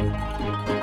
Música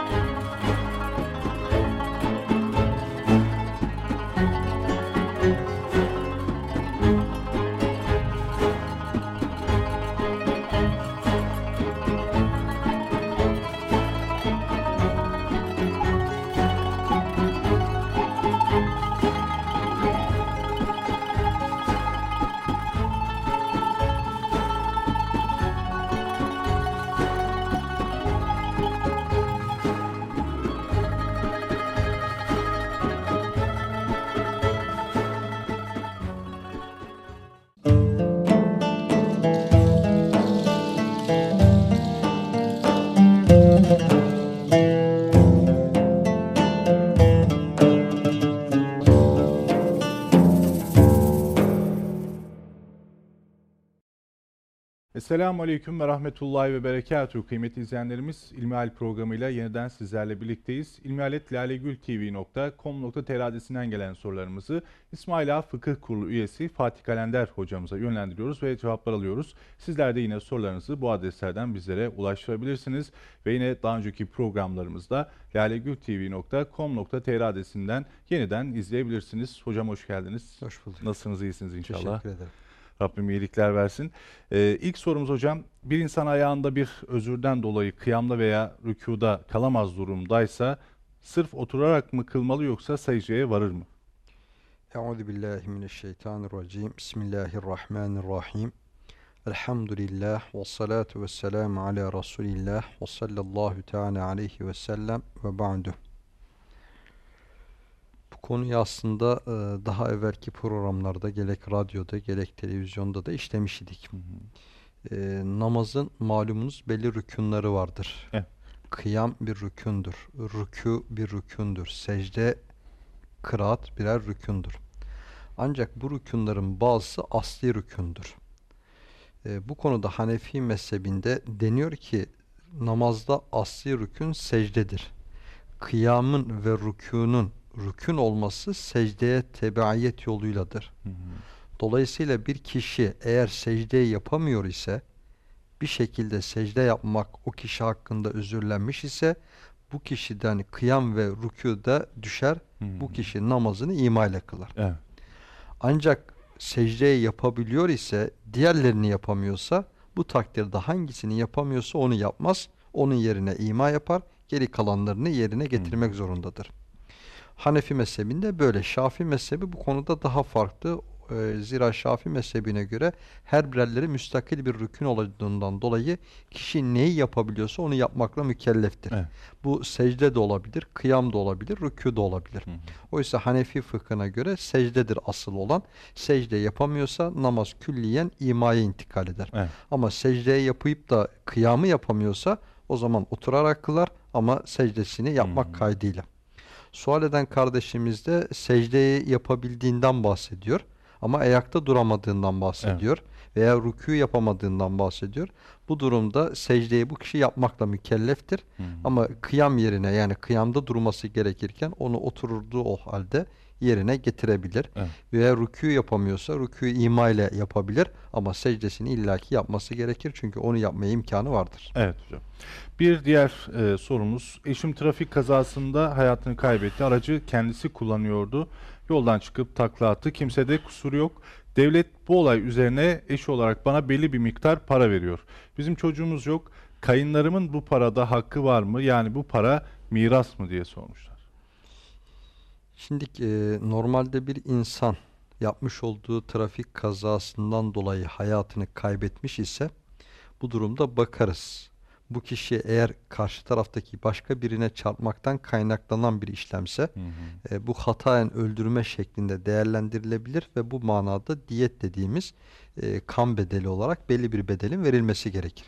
Esselamu Aleyküm ve Rahmetullahi ve Berekatuhu kıymetli izleyenlerimiz İlmihal programıyla yeniden sizlerle birlikteyiz. İlmihaletlalegültv.com.tr adresinden gelen sorularımızı İsmaila Fıkıh Kurulu üyesi Fatih Kalender hocamıza yönlendiriyoruz ve cevaplar alıyoruz. Sizler de yine sorularınızı bu adreslerden bizlere ulaştırabilirsiniz. Ve yine daha önceki programlarımızda lalegültv.com.tr adresinden yeniden izleyebilirsiniz. Hocam hoş geldiniz. Hoş bulduk. Nasılsınız, iyisiniz inşallah. Teşekkür ederim. Rabbim iyilikler versin. Ee, ilk sorumuz hocam, bir insan ayağında bir özürden dolayı kıyamda veya rükuda kalamaz durumdaysa sırf oturarak mı kılmalı yoksa secdeye varır mı? Euzu billahi mineşşeytanirracim. Bismillahirrahmanirrahim. Elhamdülillah ve salatu ve selamu ala Resulillah ve sallallahu teala aleyhi ve sellem ve ba'du. Bu konuyu aslında e, daha evvelki programlarda gerek radyoda gerek televizyonda da işlemiş idik. E, namazın malumunuz belli rükünleri vardır. Evet. Kıyam bir rükündür. Rükû bir rükündür. Secde, kıraat birer rükündür. Ancak bu rükünlerin bazısı asli rükündür. E, bu konuda Hanefi mezhebinde deniyor ki namazda asli rükün secdedir. Kıyamın ve rükûnun rükün olması secdeye tebaiyet yoluyladır. Hı hı. Dolayısıyla bir kişi eğer secdeyi yapamıyor ise bir şekilde secde yapmak o kişi hakkında özürlenmiş ise bu kişiden kıyam ve rükû da düşer. Hı Bu kişi namazını ima ile kılar. Evet. Ancak secdeyi yapabiliyor ise diğerlerini yapamıyorsa bu takdirde hangisini yapamıyorsa onu yapmaz. Onun yerine ima yapar. Geri kalanlarını yerine getirmek zorundadır. Hanefi mezhebinde böyle. Şafi mezhebi bu konuda daha farklı. Ee, zira Şafi mezhebine göre her birerleri müstakil bir rükün olduğundan dolayı kişi neyi yapabiliyorsa onu yapmakla mükelleftir. Evet. Bu secde de olabilir, kıyam da olabilir, rükû da olabilir. Hı hı. Oysa Hanefi fıkhına göre secdedir asıl olan. Secde yapamıyorsa namaz külliyen imaya intikal eder. Evet. Ama secdeye yapıp da kıyamı yapamıyorsa o zaman oturarak kılar ama secdesini yapmak Hı hı. kaydıyla. Sual eden kardeşimiz de secdeyi yapabildiğinden bahsediyor. Ama ayakta duramadığından bahsediyor. Veya rükû yapamadığından bahsediyor. Bu durumda secdeyi bu kişi yapmakla mükelleftir. Hı hı. Ama kıyam yerine yani kıyamda durması gerekirken onu oturduğu o halde yerine getirebilir. Evet. Veya rükû yapamıyorsa rükû ima ile yapabilir ama secdesini illaki yapması gerekir çünkü onu yapmaya imkanı vardır. Evet hocam. Bir diğer e, sorumuz. Eşim trafik kazasında hayatını kaybetti. Aracı kendisi kullanıyordu. Yoldan çıkıp takla attı. Kimsede kusur yok. Devlet bu olay üzerine eş olarak bana belli bir miktar para veriyor. Bizim çocuğumuz yok. Kayınlarımın bu parada hakkı var mı? Yani bu para miras mı diye sormuşlar. Şimdi e, normalde bir insan yapmış olduğu trafik kazasından dolayı hayatını kaybetmiş ise bu durumda bakarız. Bu kişi eğer karşı taraftaki başka birine çarpmaktan kaynaklanan bir işlemse Hı hı. e, bu hataen öldürme şeklinde değerlendirilebilir ve bu manada diyet dediğimiz e, kan bedeli olarak belli bir bedelin verilmesi gerekir.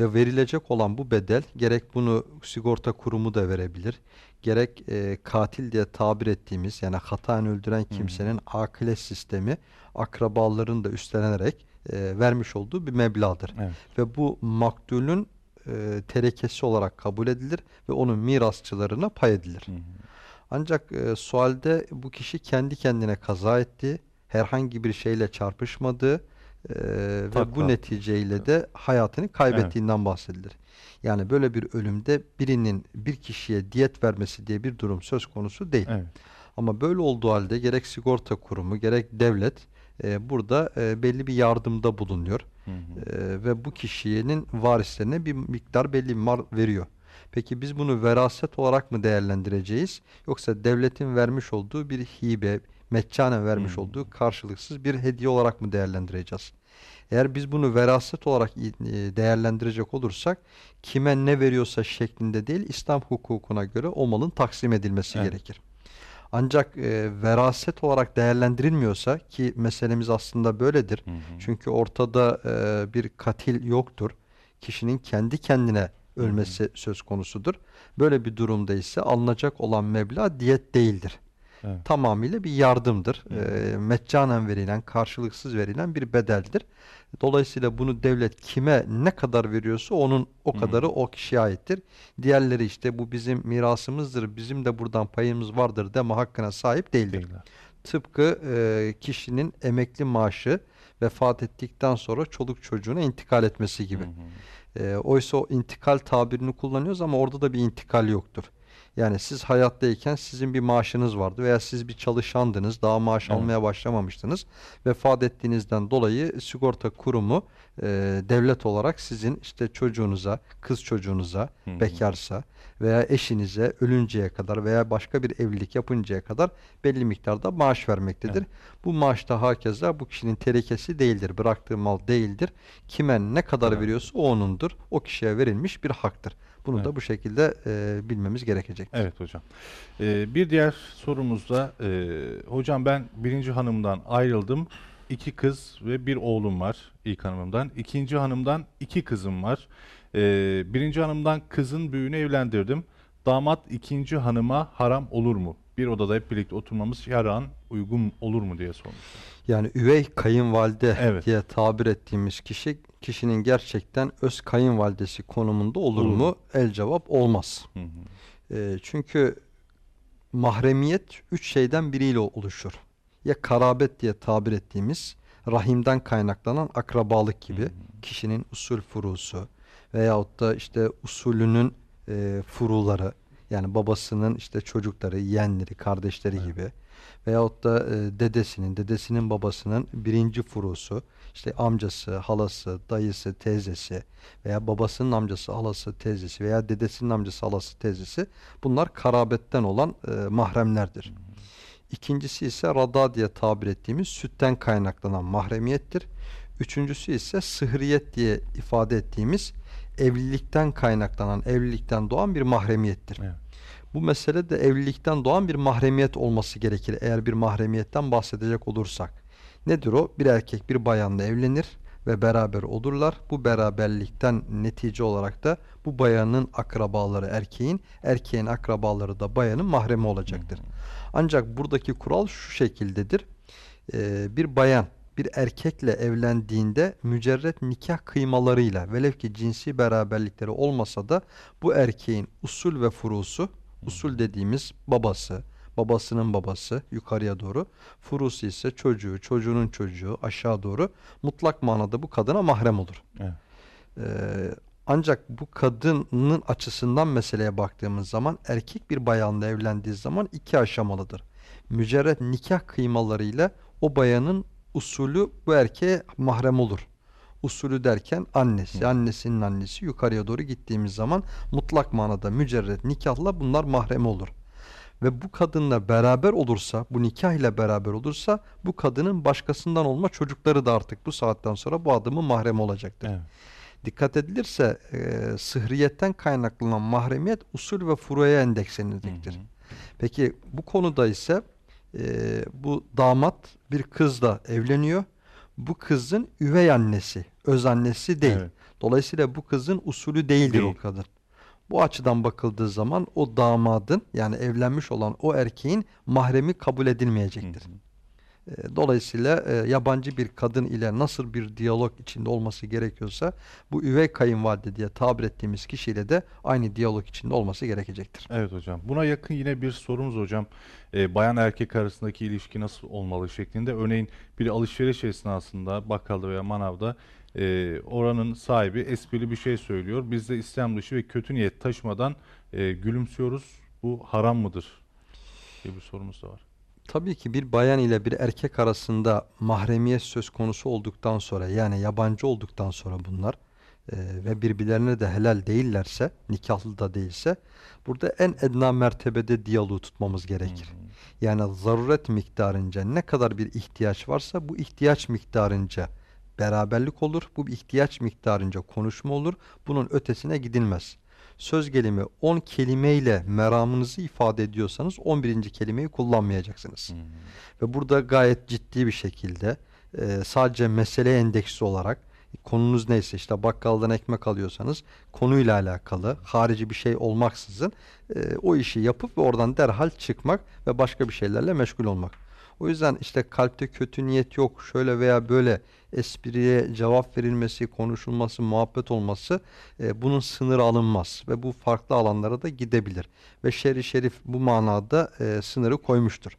Ve verilecek olan bu bedel gerek bunu sigorta kurumu da verebilir, gerek e, katil diye tabir ettiğimiz yani hataen öldüren kimsenin akile sistemi akrabaların da üstlenerek e, vermiş olduğu bir meblağdır. Evet. Ve bu maktulün e, terekesi olarak kabul edilir ve onun mirasçılarına pay edilir. Hı hı. Ancak e, sualde bu kişi kendi kendine kaza etti, herhangi bir şeyle çarpışmadı, Ve bu neticeyle de hayatını kaybettiğinden bahsedilir. Yani böyle bir ölümde birinin bir kişiye diyet vermesi diye bir durum söz konusu değil. Evet. Ama böyle olduğu halde gerek sigorta kurumu gerek devlet e, burada e, belli bir yardımda bulunuyor. Hı hı. E, ve bu kişinin varislerine bir miktar belli bir mar veriyor. Peki biz bunu veraset olarak mı değerlendireceğiz? Yoksa devletin vermiş olduğu bir hibe, meccanen vermiş Hmm. olduğu karşılıksız bir hediye olarak mı değerlendireceğiz? Eğer biz bunu veraset olarak e, değerlendirecek olursak kime ne veriyorsa şeklinde değil İslam hukukuna göre o malın taksim edilmesi Evet. gerekir. Ancak e, veraset olarak değerlendirilmiyorsa ki meselemiz aslında böyledir. Hı hı. Çünkü ortada e, bir katil yoktur. Kişinin kendi kendine ölmesi söz konusudur. Böyle bir durumda ise alınacak olan meblağ diyet değildir. Evet. Tamamıyla bir yardımdır. E, meccanen verilen, karşılıksız verilen bir bedeldir. Dolayısıyla bunu devlet kime ne kadar veriyorsa onun o kadarı o kişiye aittir. Diğerleri işte bu bizim mirasımızdır, bizim de buradan payımız vardır deme hakkına sahip değildir. Değiller. Tıpkı e, kişinin emekli maaşı vefat ettikten sonra çoluk çocuğuna intikal etmesi gibi. Hı hı. E, oysa o intikal tabirini kullanıyoruz ama orada da bir intikal yoktur. Yani siz hayattayken sizin bir maaşınız vardı veya siz bir çalışandınız, daha maaş Evet. almaya başlamamıştınız. Vefat ettiğinizden dolayı sigorta kurumu e, devlet olarak sizin işte çocuğunuza, kız çocuğunuza, Hı hı. bekarsa veya eşinize ölünceye kadar veya başka bir evlilik yapıncaya kadar belli miktarda maaş vermektedir. Evet. Bu maaş da hakeza bu kişinin terekesi değildir, bıraktığı mal değildir. Kime ne kadar Evet. veriyorsa o onundur. O kişiye verilmiş bir haktır. Bunu da Evet. bu şekilde e, bilmemiz gerekecek. Evet hocam. Ee, bir diğer sorumuzda e, hocam ben birinci hanımdan ayrıldım. İki kız ve bir oğlum var ilk hanımımdan. İkinci hanımdan iki kızım var. Ee, birinci hanımdan kızın büyüğünü evlendirdim. Damat ikinci hanıma haram olur mu? Bir odada hep birlikte oturmamız şer'an uygun olur mu diye sormuş. Yani üvey kayınvalide Evet. diye tabir ettiğimiz kişi kişinin gerçekten öz kayınvalidesi konumunda olur Olur mu? El cevap olmaz. Hı hı. E, çünkü mahremiyet üç şeyden biriyle oluşur. Ya karabet diye tabir ettiğimiz rahimden kaynaklanan akrabalık gibi kişinin usul furusu veyahut da işte usulünün e, furuları yani babasının işte çocukları, yeğenleri, kardeşleri Evet. gibi veyahut da e, dedesinin, dedesinin babasının birinci furusu işte amcası, halası, dayısı, teyzesi veya babasının amcası, halası, teyzesi veya dedesinin amcası, halası, teyzesi bunlar karabetten olan e, mahremlerdir. İkincisi ise rada diye tabir ettiğimiz sütten kaynaklanan mahremiyettir. Üçüncüsü ise sıhriyet diye ifade ettiğimiz evlilikten kaynaklanan, evlilikten doğan bir mahremiyettir. Evet. Bu mesele de evlilikten doğan bir mahremiyet olması gerekir eğer bir mahremiyetten bahsedecek olursak. Nedir o? Bir erkek bir bayanla evlenir ve beraber olurlar. Bu beraberlikten netice olarak da bu bayanın akrabaları erkeğin, erkeğin akrabaları da bayanın mahremi olacaktır. Ancak buradaki kural şu şekildedir. Ee, bir bayan bir erkekle evlendiğinde mücerret nikah kıymalarıyla velev ki cinsi beraberlikleri olmasa da bu erkeğin usul ve furusu, usul dediğimiz babası, babasının babası yukarıya doğru, furusu ise çocuğu, çocuğunun çocuğu aşağı doğru mutlak manada bu kadına mahrem olur. Evet. Ee, ancak bu kadının açısından meseleye baktığımız zaman erkek bir bayanla evlendiği zaman iki aşamalıdır. Mücerret nikah kıymalarıyla o bayanın usulü bu erkeğe mahrem olur. Usulü derken annesi, annesinin annesi yukarıya doğru gittiğimiz zaman mutlak manada mücerret nikahla bunlar mahrem olur. Ve bu kadınla beraber olursa, bu nikah ile beraber olursa bu kadının başkasından olma çocukları da artık bu saatten sonra bu adamın mahrem olacaktır. Evet. Dikkat edilirse e, sıhriyetten kaynaklanan mahremiyet usul ve furuya endekslenecektir. Peki bu konuda ise e, bu damat bir kızla evleniyor. Bu kızın üvey annesi, öz annesi değil. Evet. Dolayısıyla bu kızın usulü değildir Değil. o kadın. Bu açıdan bakıldığı zaman o damadın yani evlenmiş olan o erkeğin mahremi kabul edilmeyecektir. E, Dolayısıyla e, yabancı bir kadın ile nasıl bir diyalog içinde olması gerekiyorsa bu üvey kayınvalide diye tabir ettiğimiz kişiyle de aynı diyalog içinde olması gerekecektir. Evet hocam. Buna yakın yine bir sorumuz hocam. Ee, bayan erkek arasındaki ilişki nasıl olmalı şeklinde. Örneğin bir alışveriş esnasında bakkalda veya manavda e, oranın sahibi esprili bir şey söylüyor. Biz de İslam dışı ve kötü niyet taşımadan e, gülümsüyoruz. Bu haram mıdır? diye bir sorumuz da var. Tabii ki bir bayan ile bir erkek arasında mahremiyet söz konusu olduktan sonra yani yabancı olduktan sonra bunlar e, ve birbirlerine de helal değillerse, nikahlı da değilse burada en edna mertebede diyaloğu tutmamız gerekir. Yani zaruret miktarınca ne kadar bir ihtiyaç varsa bu ihtiyaç miktarınca beraberlik olur. Bu ihtiyaç miktarınca konuşma olur. Bunun ötesine gidilmez. Söz gelimi 10 kelimeyle meramınızı ifade ediyorsanız 11. kelimeyi kullanmayacaksınız. Ve burada gayet ciddi bir şekilde e, sadece mesele endeksi olarak konunuz neyse işte bakkaldan ekmek alıyorsanız konuyla alakalı harici bir şey olmaksızın e, o işi yapıp ve oradan derhal çıkmak ve başka bir şeylerle meşgul olmak. O yüzden işte kalpte kötü niyet yok şöyle veya böyle espriye cevap verilmesi, konuşulması, muhabbet olması e, bunun sınırı alınmaz ve bu farklı alanlara da gidebilir. Ve şer-i şerif bu manada e, sınırı koymuştur.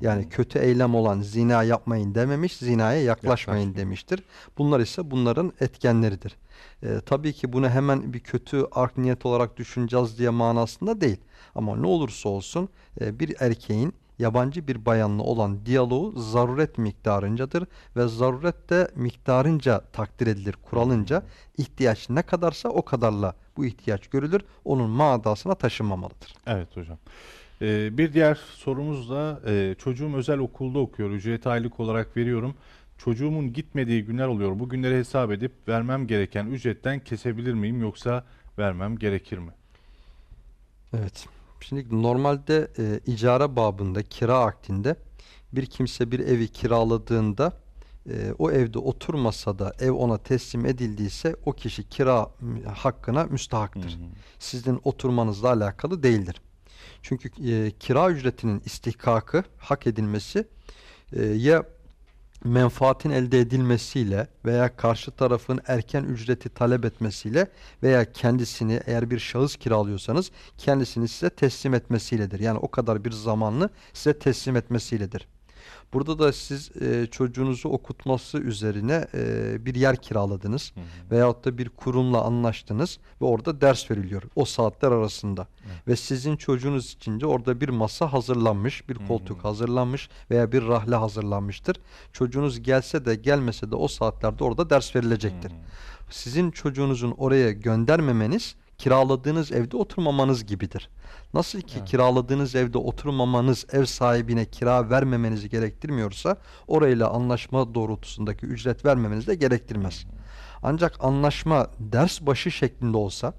Yani kötü eylem olan zina yapmayın dememiş, zinaya yaklaşmayın Yaklaşmayın. demiştir. Bunlar ise bunların etkenleridir. Ee, tabii ki bunu hemen bir kötü art niyet olarak düşüneceğiz diye manasında değil. Ama ne olursa olsun e, bir erkeğin yabancı bir bayanla olan diyaloğu zaruret miktarıncadır ve zaruret de miktarınca takdir edilir, kuralınca ihtiyaç ne kadarsa o kadarla bu ihtiyaç görülür. Onun manasına taşınmamalıdır. Evet hocam. Ee, bir diğer sorumuz da e, çocuğum özel okulda okuyor. Ücreti aylık olarak veriyorum. Çocuğumun gitmediği günler oluyor. Bu günleri hesap edip vermem gereken ücretten kesebilir miyim yoksa vermem gerekir mi? Evet. Şimdi normalde e, icara babında, kira akdinde bir kimse bir evi kiraladığında e, o evde oturmasa da ev ona teslim edildiyse o kişi kira hakkına müstahaktır. Sizin oturmanızla alakalı değildir. Çünkü e, kira ücretinin istihkakı, hak edilmesi e, ya menfaatin elde edilmesiyle veya karşı tarafın erken ücreti talep etmesiyle veya kendisini eğer bir şahıs kiralıyorsanız kendisini size teslim etmesiyledir. Yani o kadar bir zamanlı size teslim etmesiyledir. Burada da siz e, çocuğunuzu okutması üzerine e, bir yer kiraladınız veyahut da bir kurumla anlaştınız ve orada ders veriliyor o saatler arasında. Ve sizin çocuğunuz için de orada bir masa hazırlanmış, bir koltuk hazırlanmış veya bir rahle hazırlanmıştır. Çocuğunuz gelse de gelmese de o saatlerde orada ders verilecektir. Sizin çocuğunuzun oraya göndermemeniz kiraladığınız evde oturmamanız gibidir. Nasıl ki kiraladığınız evde oturmamanız ev sahibine kira vermemenizi gerektirmiyorsa orayla anlaşma doğrultusundaki ücret vermemenizi de gerektirmez. Ancak anlaşma ders başı şeklinde olsa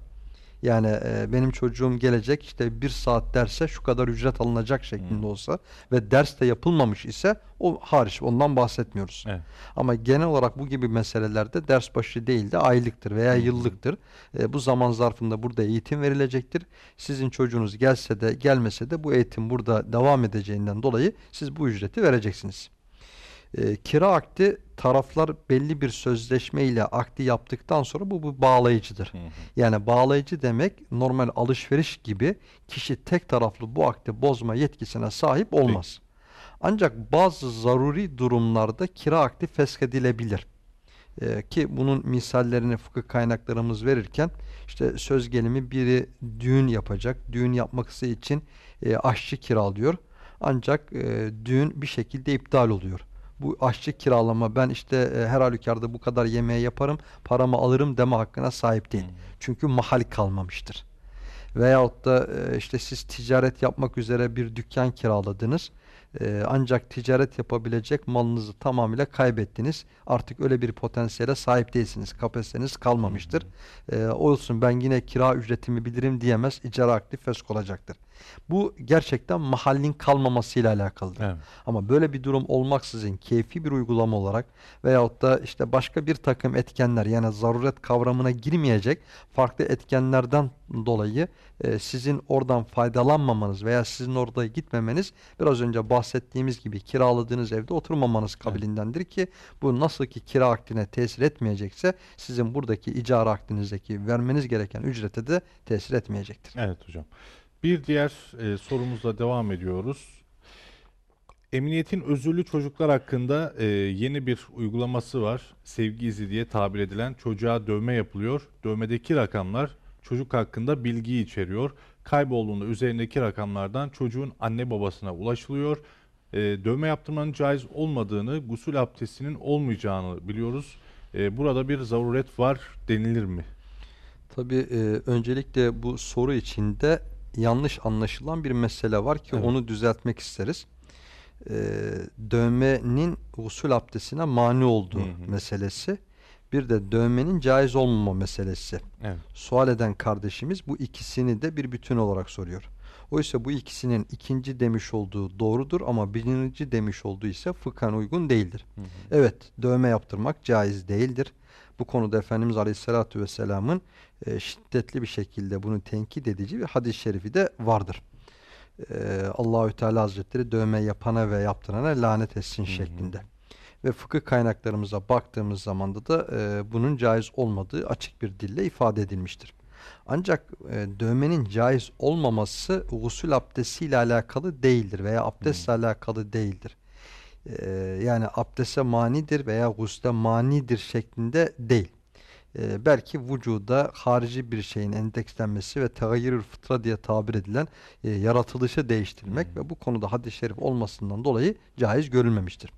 yani e, benim çocuğum gelecek işte bir saat derse şu kadar ücret alınacak şeklinde olsa ve ders de yapılmamış ise o hariç ondan bahsetmiyoruz. Evet. Ama genel olarak bu gibi meselelerde ders başı değil de aylıktır veya yıllıktır. E, bu zaman zarfında burada eğitim verilecektir. Sizin çocuğunuz gelse de gelmese de bu eğitim burada devam edeceğinden dolayı siz bu ücreti vereceksiniz. E, kira akdi taraflar belli bir sözleşme ile akdi yaptıktan sonra bu, bu bağlayıcıdır. Yani bağlayıcı demek normal alışveriş gibi kişi tek taraflı bu akdi bozma yetkisine sahip olmaz. Ancak bazı zaruri durumlarda kira akdi feshedilebilir. Ee, ki bunun misallerini fıkıh kaynaklarımız verirken işte söz gelimi biri düğün yapacak. Düğün yapması için e, aşçı kiralıyor. Ancak e, düğün bir şekilde iptal oluyor. Bu aşçı kiralama ben işte e, her halükarda bu kadar yemeği yaparım, paramı alırım deme hakkına sahip değil. Çünkü mahal kalmamıştır. Veyahut da e, işte siz ticaret yapmak üzere bir dükkan kiraladınız. E, ancak ticaret yapabilecek malınızı tamamıyla kaybettiniz. Artık öyle bir potansiyele sahip değilsiniz. Kapasiteniz kalmamıştır. E, olsun ben yine kira ücretimi bilirim diyemez. İcara akdi fesk olacaktır. Bu gerçekten mahallin kalmamasıyla alakalıdır. Evet. Ama böyle bir durum olmaksızın keyfi bir uygulama olarak veyahut da işte başka bir takım etkenler yani zaruret kavramına girmeyecek farklı etkenlerden dolayı e, sizin oradan faydalanmamanız veya sizin orada gitmemeniz biraz önce bahsettiğim bahsettiğimiz gibi kiraladığınız evde oturmamanız kabilindendir ki bu nasıl ki kira akdine tesir etmeyecekse sizin buradaki icara akdinizdeki vermeniz gereken ücrete de tesir etmeyecektir. Evet hocam. Bir diğer e, sorumuzla devam ediyoruz. Emniyetin özürlü çocuklar hakkında e, yeni bir uygulaması var. Sevgi izi diye tabir edilen çocuğa dövme yapılıyor. Dövmedeki rakamlar çocuk hakkında bilgi içeriyor. Kaybolduğunda üzerindeki rakamlardan çocuğun anne babasına ulaşılıyor. E, dövme yaptırmanın caiz olmadığını, gusül abdestinin olmayacağını biliyoruz. E, burada bir zaruret var denilir mi? Tabii e, öncelikle bu soru içinde yanlış anlaşılan bir mesele var ki Evet. onu düzeltmek isteriz. E, dövmenin usul abdestine mani olduğu Hı hı. meselesi, bir de dövmenin caiz olmama meselesi. Evet. Sual eden kardeşimiz bu ikisini de bir bütün olarak soruyor. Oysa bu ikisinin ikinci demiş olduğu doğrudur ama birinci demiş olduğu ise fıkhen uygun değildir. Hı hı. Evet, dövme yaptırmak caiz değildir. Bu konuda Efendimiz Aleyhisselatü Vesselam'ın e, şiddetli bir şekilde bunu tenkit edici bir hadis-i şerifi de vardır. E, Allahü Teala Hazretleri dövme yapana ve yaptırana lanet etsin Hı hı. şeklinde. Ve fıkıh kaynaklarımıza baktığımız zamanda da e, bunun caiz olmadığı açık bir dille ifade edilmiştir. Ancak e, dövmenin caiz olmaması gusül abdestiyle alakalı değildir veya abdestle alakalı değildir. E, yani abdeste manidir veya gusle manidir şeklinde değil. E, belki vücuda harici bir şeyin endekslenmesi ve tegayyürül fıtra diye tabir edilen e, yaratılışı değiştirmek Hmm. ve bu konuda hadis-i şerif olmasından dolayı caiz görülmemiştir.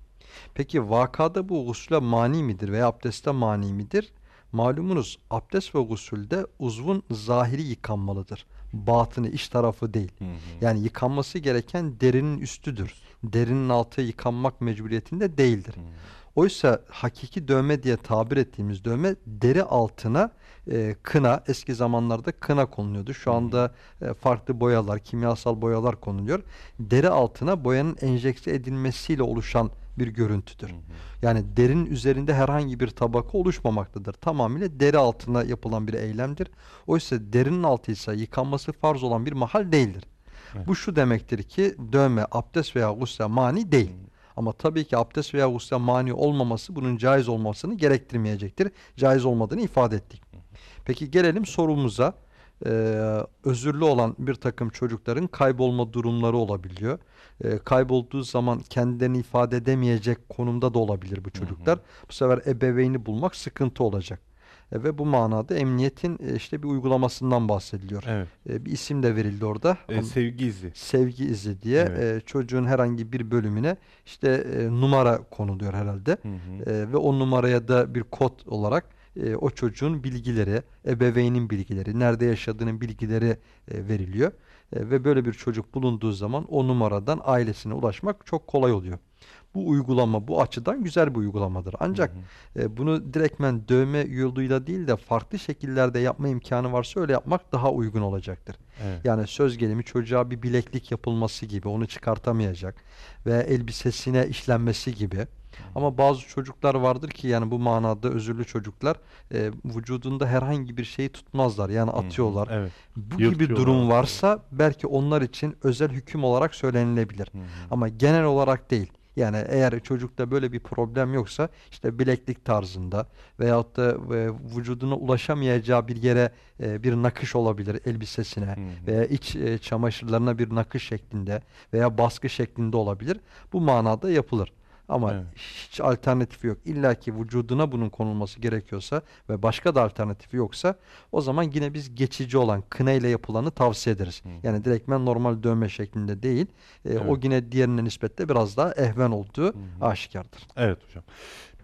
Peki vakada bu gusle mani midir veya abdeste mani midir? Malumunuz abdest ve gusülde uzvun zahiri yıkanmalıdır. Batını, iç tarafı değil. Hı hı. Yani yıkanması gereken derinin üstüdür. Derinin altı yıkanmak mecburiyetinde değildir. Hı. Oysa hakiki dövme diye tabir ettiğimiz dövme deri altına e, kına, eski zamanlarda kına konuluyordu. Şu hı. anda e, farklı boyalar, kimyasal boyalar konuluyor. Deri altına boyanın enjekte edilmesiyle oluşan bir görüntüdür. Hı hı. Yani derinin üzerinde herhangi bir tabaka oluşmamaktadır. Tamamıyla deri altına yapılan bir eylemdir. Oysa derinin altı ise yıkanması farz olan bir mahal değildir. Evet. Bu şu demektir ki dövme, abdest veya gusle mani değil. Ama tabii ki abdest veya gusle mani olmaması bunun caiz olmasını gerektirmeyecektir. Caiz olmadığını ifade ettik. Peki gelelim sorumuza. Ee, özürlü olan bir takım çocukların kaybolma durumları olabiliyor. Ee, kaybolduğu zaman kendilerini ifade edemeyecek konumda da olabilir bu çocuklar. Bu sefer ebeveyni bulmak sıkıntı olacak. E, ve bu manada emniyetin e, işte bir uygulamasından bahsediliyor. Evet. E, bir isim de verildi orada. E, sevgi izi. sevgi izi diye Evet. e, çocuğun herhangi bir bölümüne işte e, numara konuluyor herhalde. Hı hı. E, ve o numaraya da bir kod olarak e, o çocuğun bilgileri, ebeveynin bilgileri, nerede yaşadığının bilgileri e, veriliyor. E, ve böyle bir çocuk bulunduğu zaman o numaradan ailesine ulaşmak çok kolay oluyor. Bu uygulama bu açıdan güzel bir uygulamadır. Ancak Hı hı. e, bunu direktmen dövme yoluyla değil de farklı şekillerde yapma imkanı varsa öyle yapmak daha uygun olacaktır. Evet. Yani söz gelimi çocuğa bir bileklik yapılması gibi onu çıkartamayacak ve elbisesine işlenmesi gibi. Ama bazı çocuklar vardır ki yani bu manada özürlü çocuklar e, vücudunda herhangi bir şeyi tutmazlar. Yani Hı hı. atıyorlar. Evet. Bu gibi durum varsa belki onlar için özel hüküm olarak söylenilebilir. Hı hı. Ama genel olarak değil. Yani eğer çocukta böyle bir problem yoksa işte bileklik tarzında veyahut da e, vücuduna ulaşamayacağı bir yere e, bir nakış olabilir elbisesine Hı hı. veya iç e, çamaşırlarına bir nakış şeklinde veya baskı şeklinde olabilir. Bu manada yapılır. Ama Evet. hiç alternatifi yok. İlla ki vücuduna bunun konulması gerekiyorsa ve başka da alternatifi yoksa o zaman yine biz geçici olan kına ile yapılanı tavsiye ederiz. Hı. Yani direktmen normal dövme şeklinde değil. E, O Evet. yine diğerine nispetle biraz daha ehven olduğu hı. aşikardır. Evet hocam.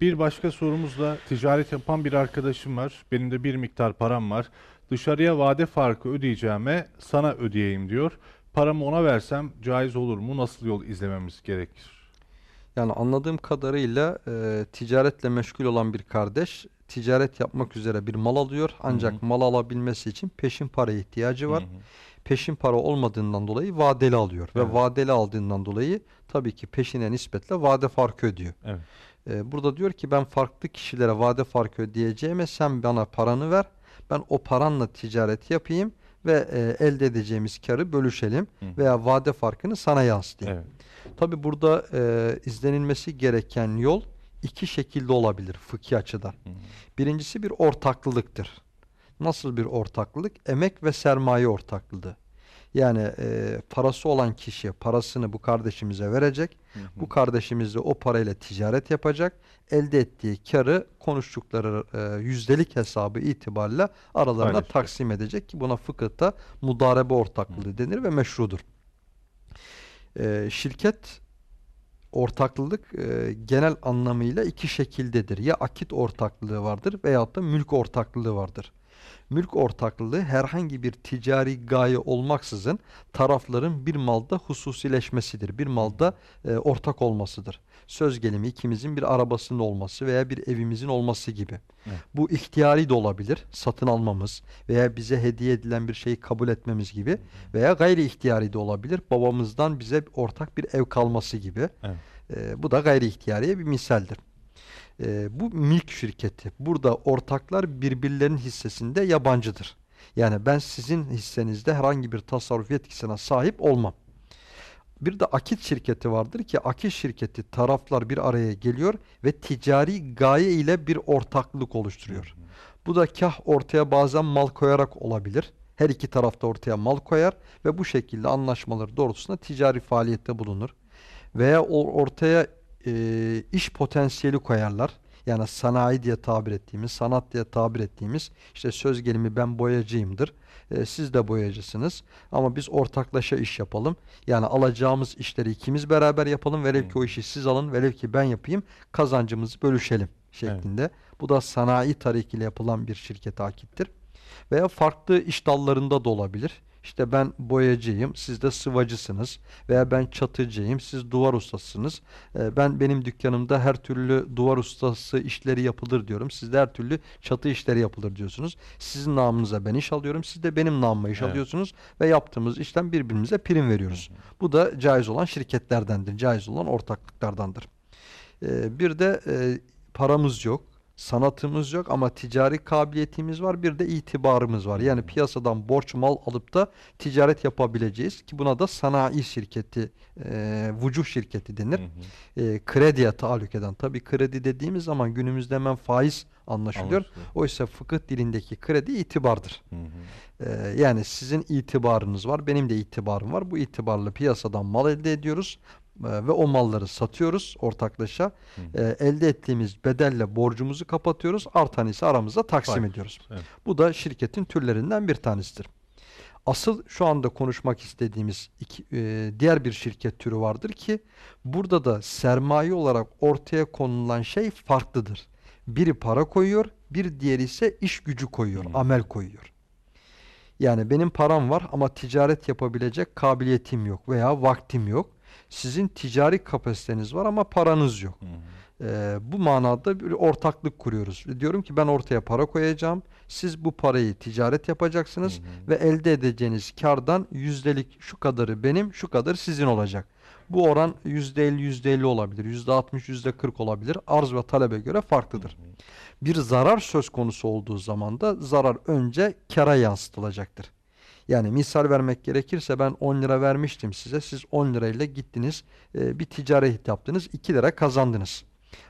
Bir başka sorumuzla ticaret yapan bir arkadaşım var. Benim de bir miktar param var. Dışarıya vade farkı ödeyeceğime sana ödeyeyim diyor. Paramı ona versem caiz olur mu? Nasıl yol izlememiz gerekir? Yani anladığım kadarıyla e, ticaretle meşgul olan bir kardeş ticaret yapmak üzere bir mal alıyor. Ancak hı. mal alabilmesi için peşin paraya ihtiyacı var. Hı hı. Peşin para olmadığından dolayı vadeli alıyor. Ve Evet. vadeli aldığından dolayı tabii ki peşine nispetle vade farkı ödüyor. Evet. E, burada diyor ki ben farklı kişilere vade farkı ödeyeceğime sen bana paranı ver. Ben o paranla ticaret yapayım ve e, elde edeceğimiz karı bölüşelim Hı hı. veya vade farkını sana yansıtayım. Evet. Tabi burada e, izlenilmesi gereken yol iki şekilde olabilir fıkhi açıdan. Hı hı. Birincisi bir ortaklılıktır. Nasıl bir ortaklık? Emek ve sermaye ortaklığı. Yani e, parası olan kişi parasını bu kardeşimize verecek. Hı hı. Bu kardeşimiz de o parayla ticaret yapacak. Elde ettiği karı konuştukları e, yüzdelik hesabı itibariyle aralarına Paylaşacak. taksim edecek ki buna fıkıhta mudarebe ortaklığı denir ve meşrudur. E, şirket ortaklılık e, genel anlamıyla iki şekildedir. Ya akit ortaklığı vardır veyahut da mülk ortaklığı vardır. Mülk ortaklığı herhangi bir ticari gaye olmaksızın tarafların bir malda hususileşmesidir. Bir malda e, ortak olmasıdır. Söz gelimi ikimizin bir arabasının olması veya bir evimizin olması gibi. Evet. Bu ihtiyari de olabilir. Satın almamız veya bize hediye edilen bir şeyi kabul etmemiz gibi veya gayri ihtiyari de olabilir. Babamızdan bize ortak bir ev kalması gibi. Evet. E, bu da gayri ihtiyariye bir misaldir. E, bu milk şirketi. Burada ortaklar birbirlerinin hissesinde yabancıdır. Yani ben sizin hissenizde herhangi bir tasarruf yetkisine sahip olmam. Bir de akit şirketi vardır ki akit şirketi taraflar bir araya geliyor ve ticari gaye ile bir ortaklık oluşturuyor. Bu da kah ortaya bazen mal koyarak olabilir. Her iki tarafta ortaya mal koyar ve bu şekilde anlaşmaları doğrultusunda ticari faaliyette bulunur. Veya ortaya e, iş potansiyeli koyarlar. Yani sanayi diye tabir ettiğimiz, sanat diye tabir ettiğimiz işte söz gelimi ben boyacıyımdır. E, siz de boyacısınız ama biz ortaklaşa iş yapalım. Yani alacağımız işleri ikimiz beraber yapalım. Velev ki o işi siz alın, velev ki ben yapayım. Kazancımızı bölüşelim şeklinde. Bu da sanayi tarikiyle yapılan bir şirket akittir. Veya farklı iş dallarında da olabilir. İşte ben boyacıyım, siz de sıvacısınız veya ben çatıcıyım, siz duvar ustasısınız. Ee, ben benim dükkanımda her türlü duvar ustası işleri yapılır diyorum. Sizde her türlü çatı işleri yapılır diyorsunuz. Sizin namınıza ben iş alıyorum, siz de benim namıma iş Evet. alıyorsunuz ve yaptığımız işten birbirimize prim veriyoruz. Bu da caiz olan şirketlerdendir, caiz olan ortaklıklardandır. Ee, bir de e, paramız yok, sanatımız yok ama ticari kabiliyetimiz var. Bir de itibarımız var. Yani piyasadan borç mal alıp da ticaret yapabileceğiz ki buna da sanayi şirketi, e, vucuh şirketi denir. Hı hı. E, krediye tahallük eden. Tabii kredi dediğimiz zaman günümüzde hemen faiz anlaşılıyor. Anlaşılıyor. Oysa fıkıh dilindeki kredi itibardır. Hı hı. Ee, yani sizin itibarınız var, benim de itibarım var. Bu itibarla piyasadan mal elde ediyoruz e, ve o malları satıyoruz ortaklaşa. Ee, elde ettiğimiz bedelle borcumuzu kapatıyoruz. Artan ise aramızda taksim Paylaşıyoruz, ediyoruz. evet. Bu da şirketin türlerinden bir tanesidir. Asıl şu anda konuşmak istediğimiz iki, e, diğer bir şirket türü vardır ki burada da sermaye olarak ortaya konulan şey farklıdır. Biri para koyuyor, bir diğeri ise iş gücü koyuyor, Hmm. amel koyuyor. Yani benim param var ama ticaret yapabilecek kabiliyetim yok veya vaktim yok. Sizin ticari kapasiteniz var ama paranız yok. Hı hı. Ee, bu manada bir ortaklık kuruyoruz. Diyorum ki ben ortaya para koyacağım. Siz bu parayı ticaret yapacaksınız Hı hı. ve elde edeceğiniz kardan yüzdelik şu kadarı benim, şu kadarı sizin olacak. Bu oran %50 %50 olabilir, %60 %40 olabilir. Arz ve talebe göre farklıdır. Bir zarar söz konusu olduğu zaman da zarar önce kara yansıtılacaktır. Yani misal vermek gerekirse ben 10 lira vermiştim size. Siz 10 lirayla gittiniz e, bir ticaret yaptınız 2 lira kazandınız.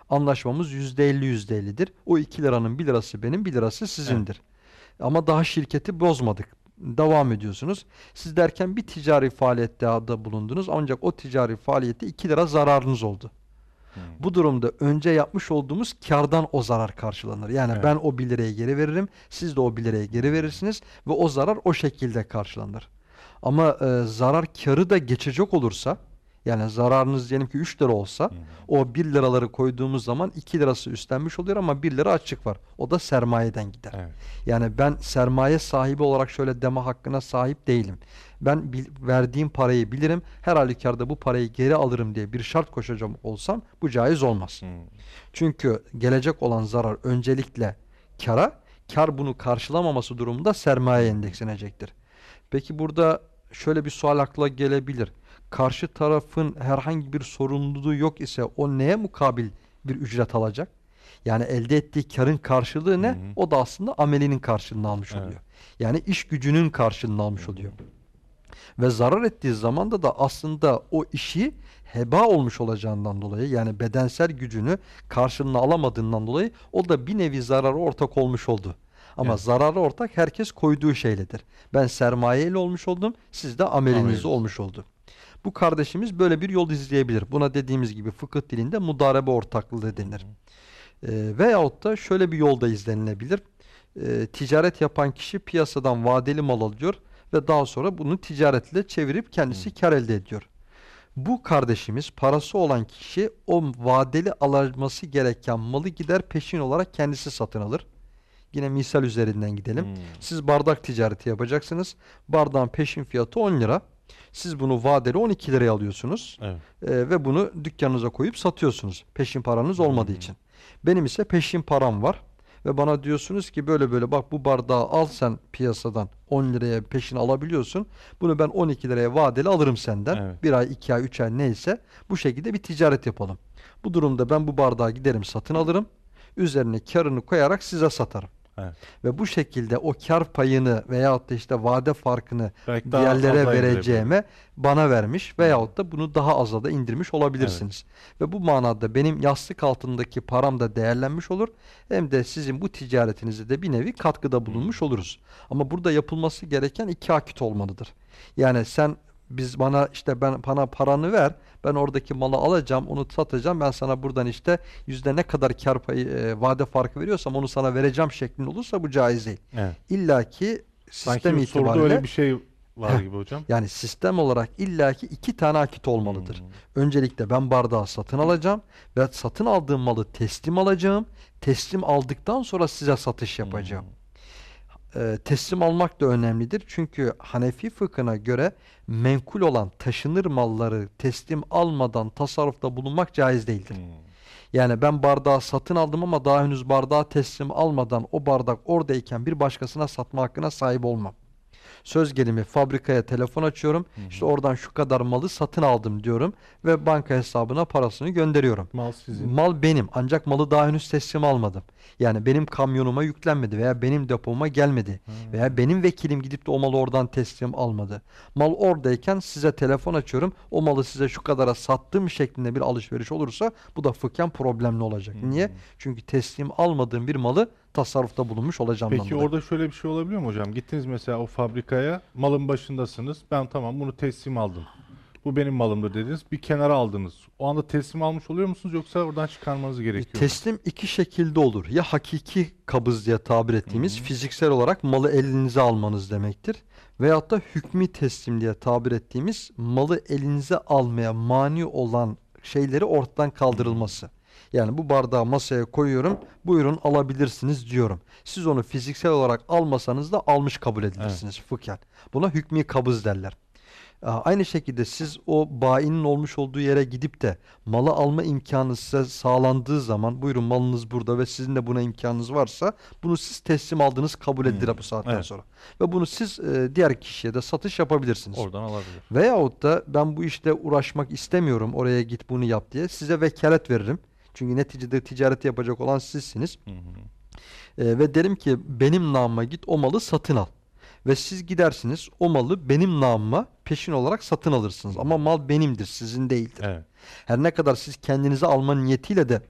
Anlaşmamız %50 %50'dir. O 2 liranın 1 lirası benim 1 lirası sizindir. Ama daha şirketi bozmadık. Devam ediyorsunuz. Siz derken bir ticari faaliyette bulundunuz ancak o ticari faaliyette 2 lira zararınız oldu. Hı. Bu durumda önce yapmış olduğumuz kardan o zarar karşılanır. Yani Evet. ben o 1 liraya geri veririm, siz de o 1 liraya geri verirsiniz ve o zarar o şekilde karşılanır. Ama e, zarar karı da geçecek olursa, yani zararınız diyelim ki 3 lira olsa, o 1 liraları koyduğumuz zaman 2 lirası üstlenmiş oluyor ama 1 lira açık var. O da sermayeden gider. Evet. Yani ben sermaye sahibi olarak şöyle deme hakkına sahip değilim. Ben verdiğim parayı bilirim. Her halükarda bu parayı geri alırım diye bir şart koşacağım olsam bu caiz olmaz. Hı. Çünkü gelecek olan zarar öncelikle kara, kar bunu karşılamaması durumunda sermaye endekslenecektir. Peki burada şöyle bir sual akla gelebilir. Karşı tarafın herhangi bir sorumluluğu yok ise o neye mukabil bir ücret alacak? Yani elde ettiği karın karşılığı ne? Hı hı. O da aslında amelinin karşılığını almış Evet. oluyor. Yani iş gücünün karşılığını almış oluyor. Ve zarar ettiği zamanda da aslında o işi heba olmuş olacağından dolayı yani bedensel gücünü karşılığını alamadığından dolayı o da bir nevi zarara ortak olmuş oldu. Ama Evet. zarara ortak herkes koyduğu şeyledir. Ben sermayeyle olmuş oldum, siz de amelinizle Ameliniz. olmuş oldu. Bu kardeşimiz böyle bir yol izleyebilir. Buna dediğimiz gibi fıkıh dilinde mudarebe ortaklığı denir. E, veyahut da şöyle bir yolda izlenilebilir. E, ticaret yapan kişi piyasadan vadeli mal alıyor ve daha sonra bunu ticaretle çevirip kendisi kar elde ediyor. Bu kardeşimiz parası olan kişi o vadeli alınması gereken malı gider peşin olarak kendisi satın alır. Yine misal üzerinden gidelim. Hmm. Siz bardak ticareti yapacaksınız. Bardağın peşin fiyatı 10 lira. Siz bunu vadeli 12 liraya alıyorsunuz. Evet. Ee, ve bunu dükkanınıza koyup satıyorsunuz. Peşin paranız olmadığı Hmm. için. Benim ise peşin param var. Ve bana diyorsunuz ki böyle böyle bak bu bardağı al sen piyasadan 10 liraya peşin alabiliyorsun. Bunu ben 12 liraya vadeli alırım senden. Evet. Bir ay, iki ay, üç ay neyse bu şekilde bir ticaret yapalım. Bu durumda ben bu bardağı giderim satın alırım. Üzerine karını koyarak size satarım. Evet. Ve bu şekilde o kar payını veyahut da işte vade farkını Belki diğerlere vereceğime bana vermiş veyahut da bunu daha aza da indirmiş olabilirsiniz. Ve bu manada benim yastık altındaki param da değerlenmiş olur. Hem de sizin bu ticaretinize de bir nevi katkıda bulunmuş oluruz. Ama burada yapılması gereken iki akit olmalıdır. Yani sen biz bana işte ben bana paranı ver. Ben oradaki malı alacağım, onu satacağım. Ben sana buradan işte yüzde ne kadar kar payı e, vade farkı veriyorsam onu sana vereceğim şeklinde olursa bu caiz değil. Evet. İlla ki Sanki sistem soruda itibariyle öyle bir şey var gibi hocam. yani sistem olarak illaki iki tane akit olmalıdır. Hmm. Öncelikle ben bardağı satın alacağım ve satın aldığım malı teslim alacağım. Teslim aldıktan sonra size satış yapacağım. Ee, teslim almak da önemlidir. Çünkü Hanefi fıkhına göre menkul olan taşınır malları teslim almadan tasarrufta bulunmak caiz değildir. Hmm. Yani ben bardağı satın aldım ama daha henüz bardağı teslim almadan o bardak oradayken bir başkasına satma hakkına sahip olmam. Söz gelimi fabrikaya telefon açıyorum. İşte oradan şu kadar malı satın aldım diyorum ve banka hesabına parasını gönderiyorum. Mal sizin. Mal benim ancak malı daha henüz teslim almadım. Yani benim kamyonuma yüklenmedi veya benim depoma gelmedi veya benim vekilim gidip de o malı oradan teslim almadı. Mal oradayken size telefon açıyorum. O malı size şu kadara sattığım şeklinde bir alışveriş olursa bu da fıkhen problemli olacak. Niye? Çünkü teslim almadığım bir malı tasarrufta bulunmuş olacağım. Peki orada şöyle bir şey olabiliyor mu hocam? Gittiniz mesela o fabrikaya, malın başındasınız. Ben tamam bunu teslim aldım. Bu benim malımdır dediniz. Bir kenara aldınız. O anda teslim almış oluyor musunuz yoksa oradan çıkarmanız gerekiyor mu? Teslim iki şekilde olur. Ya hakiki kabız diye tabir ettiğimiz fiziksel olarak malı elinize almanız demektir. Veyahut da hükmü teslim diye tabir ettiğimiz malı elinize almaya mani olan şeyleri ortadan kaldırılması. Yani bu bardağı masaya koyuyorum, buyurun alabilirsiniz diyorum. Siz onu fiziksel olarak almasanız da almış kabul edilirsiniz fıkhen. Buna hükmü kabız derler. Aynı şekilde siz o bayinin olmuş olduğu yere gidip de malı alma imkanı size sağlandığı zaman buyurun malınız burada ve sizin de buna imkanınız varsa bunu siz teslim aldığınız kabul edilir bu saatten evet. sonra. Ve bunu siz e, diğer kişiye de satış yapabilirsiniz. Oradan alabilir. Veyahut da ben bu işte uğraşmak istemiyorum oraya git bunu yap diye size vekalet veririm. Çünkü neticede ticareti yapacak olan sizsiniz. Hı hı. Ee, ve derim ki benim namıma git o malı satın al. Ve siz gidersiniz o malı benim namıma peşin olarak satın alırsınız. Ama mal benimdir sizin değildir. Evet. Her ne kadar siz kendinize alma niyetiyle de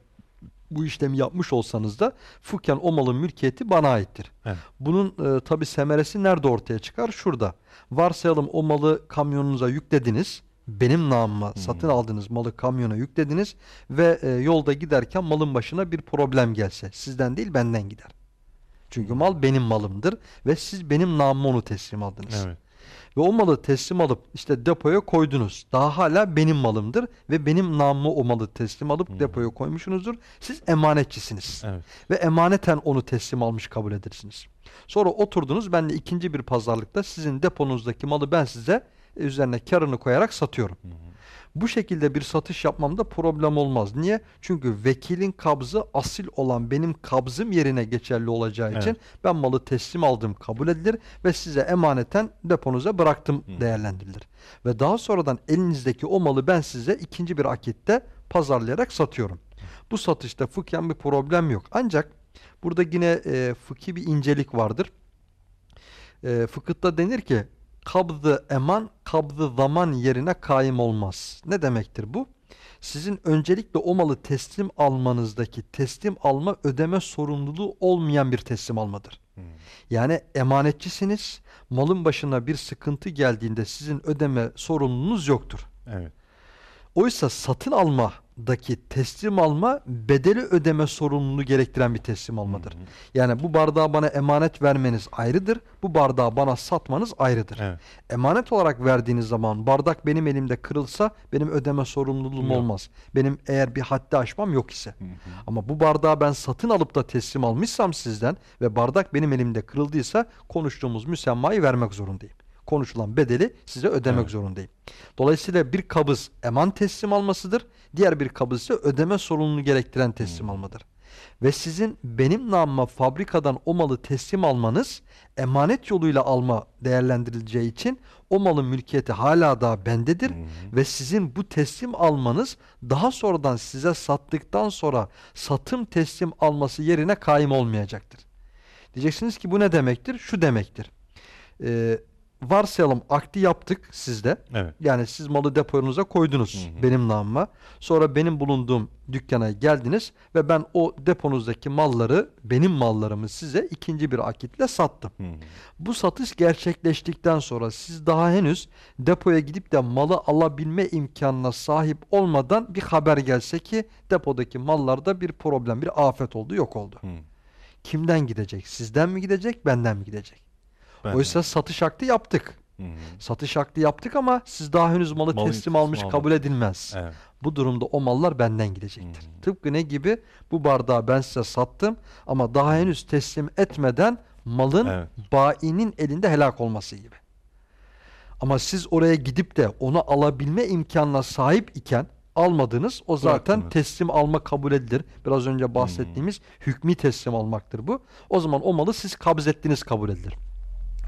bu işlemi yapmış olsanız da fıkhen o malın mülkiyeti bana aittir. Evet. Bunun e, tabi semeresi nerede ortaya çıkar? Şurada. Varsayalım o malı kamyonunuza yüklediniz. Benim namıma satın aldığınız malı kamyona yüklediniz ve e, yolda giderken malın başına bir problem gelse sizden değil benden gider. Çünkü mal benim malımdır ve siz benim namıma onu teslim aldınız. Evet. Ve o malı teslim alıp işte depoya koydunuz. Daha hala benim malımdır ve benim namıma o malı teslim alıp depoya koymuşsunuzdur. Siz emanetçisiniz. Evet. Ve emaneten onu teslim almış kabul edersiniz. Sonra oturdunuz benle ikinci bir pazarlıkta sizin deponuzdaki malı ben size üzerine karını koyarak satıyorum. Bu şekilde bir satış yapmamda problem olmaz. Niye? Çünkü vekilin kabzı asil olan benim kabzım yerine geçerli olacağı için Evet. ben malı teslim aldım kabul edilir ve size emaneten deponuza bıraktım değerlendirilir. Ve daha sonradan elinizdeki o malı ben size ikinci bir akitte pazarlayarak satıyorum. Bu satışta fıkhen bir problem yok. Ancak burada yine e, fıkhi bir incelik vardır. E, fıkıhta denir ki kabzı eman kabzı zaman yerine kaim olmaz. Ne demektir bu? Sizin öncelikle o malı teslim almanızdaki teslim alma ödeme sorumluluğu olmayan bir teslim almadır. Yani emanetçisiniz. Malın başına bir sıkıntı geldiğinde sizin ödeme sorumluluğunuz yoktur. Evet. Oysa satın almadaki teslim alma bedeli ödeme sorumluluğu gerektiren bir teslim almadır. Yani bu bardağı bana emanet vermeniz ayrıdır. Bu bardağı bana satmanız ayrıdır. Evet. Emanet olarak verdiğiniz zaman bardak benim elimde kırılsa benim ödeme sorumluluğum Yok. olmaz. Benim eğer bir haddi aşmam yok ise. Hı hı. Ama bu bardağı ben satın alıp da teslim almışsam sizden ve bardak benim elimde kırıldıysa konuştuğumuz müsemmayı vermek zorundayım. Konuşulan bedeli size ödemek Evet. zorundayım. Dolayısıyla bir kabız eman teslim almasıdır. Diğer bir kabız ise ödeme sorumluluğunu gerektiren teslim almadır. Ve sizin benim namıma fabrikadan o malı teslim almanız emanet yoluyla alma değerlendirileceği için o malın mülkiyeti hala daha bendedir ve sizin bu teslim almanız daha sonradan size sattıktan sonra satım teslim alması yerine kaim olmayacaktır. Diyeceksiniz ki bu ne demektir? Şu demektir. Ee, varsayalım akdi yaptık sizde. Evet. Yani siz malı deponuza koydunuz Hı hı. benim namıma. Sonra benim bulunduğum dükkana geldiniz ve ben o deponuzdaki malları, benim mallarımı size ikinci bir akitle sattım. Hı hı. Bu satış gerçekleştikten sonra siz daha henüz depoya gidip de malı alabilme imkanına sahip olmadan bir haber gelse ki depodaki mallarda bir problem, bir afet oldu, yok oldu. Hı. Kimden gidecek? Sizden mi gidecek, benden mi gidecek? Ben- Oysa satış akdi yaptık. Hı hı. Satış akdi yaptık ama siz daha henüz malı Malı teslim almış almadınız. kabul edilmez. Evet. Bu durumda o mallar benden gidecektir. Hı hı. Tıpkı ne gibi? Bu bardağı ben size sattım ama daha henüz teslim etmeden malın Evet. bainin elinde helak olması gibi. Ama siz oraya gidip de onu alabilme imkanına sahip iken almadınız. O zaten Bıraktınız. teslim alma kabul edilir. Biraz önce bahsettiğimiz hükmü teslim almaktır bu. O zaman o malı siz kabz ettiniz kabul edilir.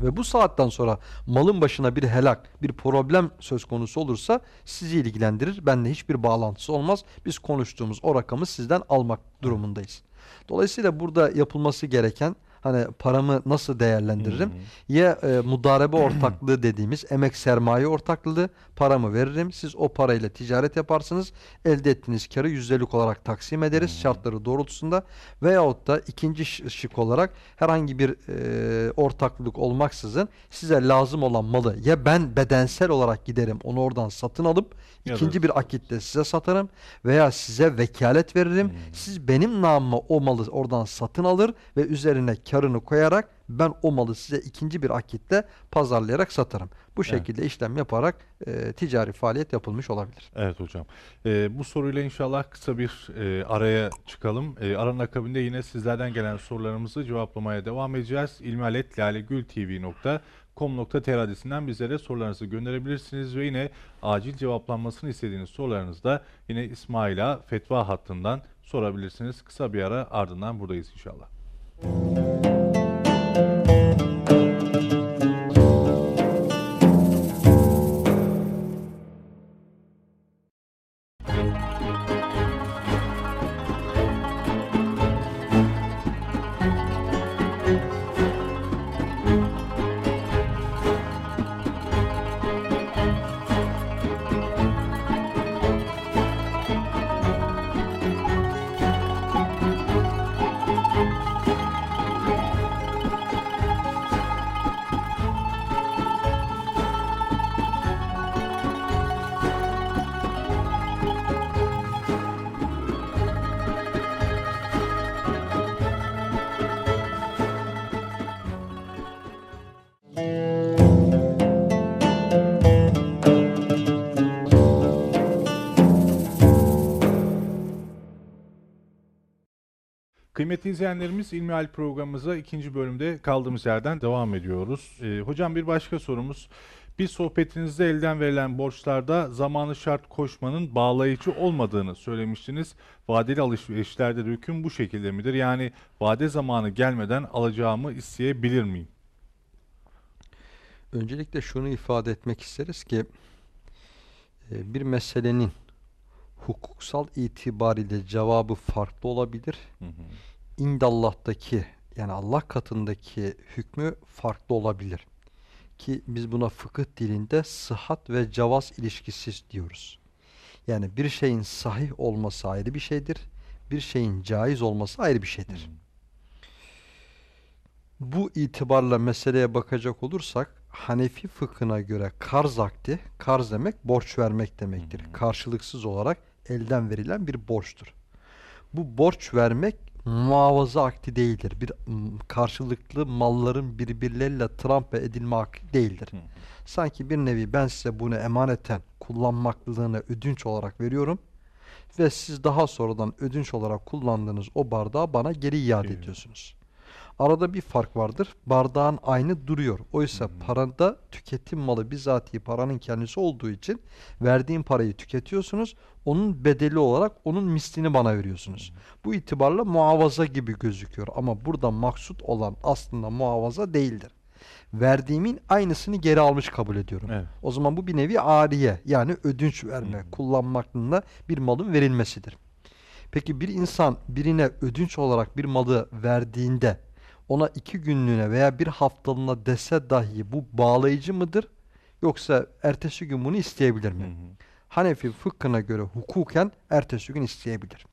Ve bu saatten sonra malın başına bir helak, bir problem söz konusu olursa sizi ilgilendirir. Benimle hiçbir bağlantısı olmaz. Biz konuştuğumuz o rakamı sizden almak durumundayız. Dolayısıyla burada yapılması gereken hani paramı nasıl değerlendiririm? Ya e, mudarebe ortaklığı dediğimiz emek sermaye ortaklığı paramı veririm. Siz o parayla ticaret yaparsınız. Elde ettiğiniz karı yüzdelik olarak taksim ederiz şartları doğrultusunda. Veyahut da ikinci şık olarak herhangi bir e, ortaklık olmaksızın size lazım olan malı ya ben bedensel olarak giderim onu oradan satın alıp ikinci bir akitte size satarım veya size vekalet veririm. Siz benim namıma o malı oradan satın alır ve üzerine karını koyarak ben o malı size ikinci bir akitte pazarlayarak satarım. Bu şekilde işlem yaparak e, ticari faaliyet yapılmış olabilir. Evet hocam. Ee, bu soruyla inşallah kısa bir e, araya çıkalım. E, aranın akabinde yine sizlerden gelen sorularımızı cevaplamaya devam edeceğiz. ilmihaletlalegültv.com.tr adresinden bizlere sorularınızı gönderebilirsiniz ve yine acil cevaplanmasını istediğiniz sorularınızı da yine İsmail'a fetva hattından sorabilirsiniz. Kısa bir ara ardından buradayız inşallah. Kıymetli izleyenlerimiz İlmihal programımıza ikinci bölümde kaldığımız yerden devam ediyoruz. Ee, hocam bir başka sorumuz. Bir sohbetinizde elden verilen borçlarda zamanı şart koşmanın bağlayıcı olmadığını söylemiştiniz. Vadeli alışverişlerde de hüküm bu şekilde midir? Yani vade zamanı gelmeden alacağımı isteyebilir miyim? Öncelikle şunu ifade etmek isteriz ki e, bir meselenin hukuksal itibariyle cevabı farklı olabilir. Hı hı. İndallah'taki yani Allah katındaki hükmü farklı olabilir. Ki biz buna fıkıh dilinde sıhhat ve cevaz ilişkisi diyoruz. Yani bir şeyin sahih olması ayrı bir şeydir. Bir şeyin caiz olması ayrı bir şeydir. Bu itibarla meseleye bakacak olursak Hanefi fıkhına göre karz akdi, karz demek borç vermek demektir. Hı. Karşılıksız olarak elden verilen bir borçtur. Bu borç vermek muavaza akdi değildir. Bir karşılıklı malların birbirleriyle trampe edilme akdi değildir. Hı. Sanki bir nevi ben size bunu emaneten kullanmaklılığını ödünç olarak veriyorum ve siz daha sonradan ödünç olarak kullandığınız o bardağı bana geri iade Evet. ediyorsunuz. Arada bir fark vardır. Bardağın aynı duruyor. Oysa hı. parada tüketim malı bizatihi paranın kendisi olduğu için verdiğin parayı tüketiyorsunuz. Onun bedeli olarak onun mislini bana veriyorsunuz. Bu itibarla muavaza gibi gözüküyor. Ama burada maksut olan aslında muavaza değildir. Verdiğimin aynısını geri almış kabul ediyorum. Evet. O zaman bu bir nevi ariye yani ödünç verme, hı. kullanmaklığında bir malın verilmesidir. Peki bir insan birine ödünç olarak bir malı verdiğinde ona iki günlüğüne veya bir haftalığına dese dahi bu bağlayıcı mıdır? Yoksa ertesi gün bunu isteyebilir mi? Hı hı. Hanefi fıkhına göre hukuken ertesi gün isteyebilir.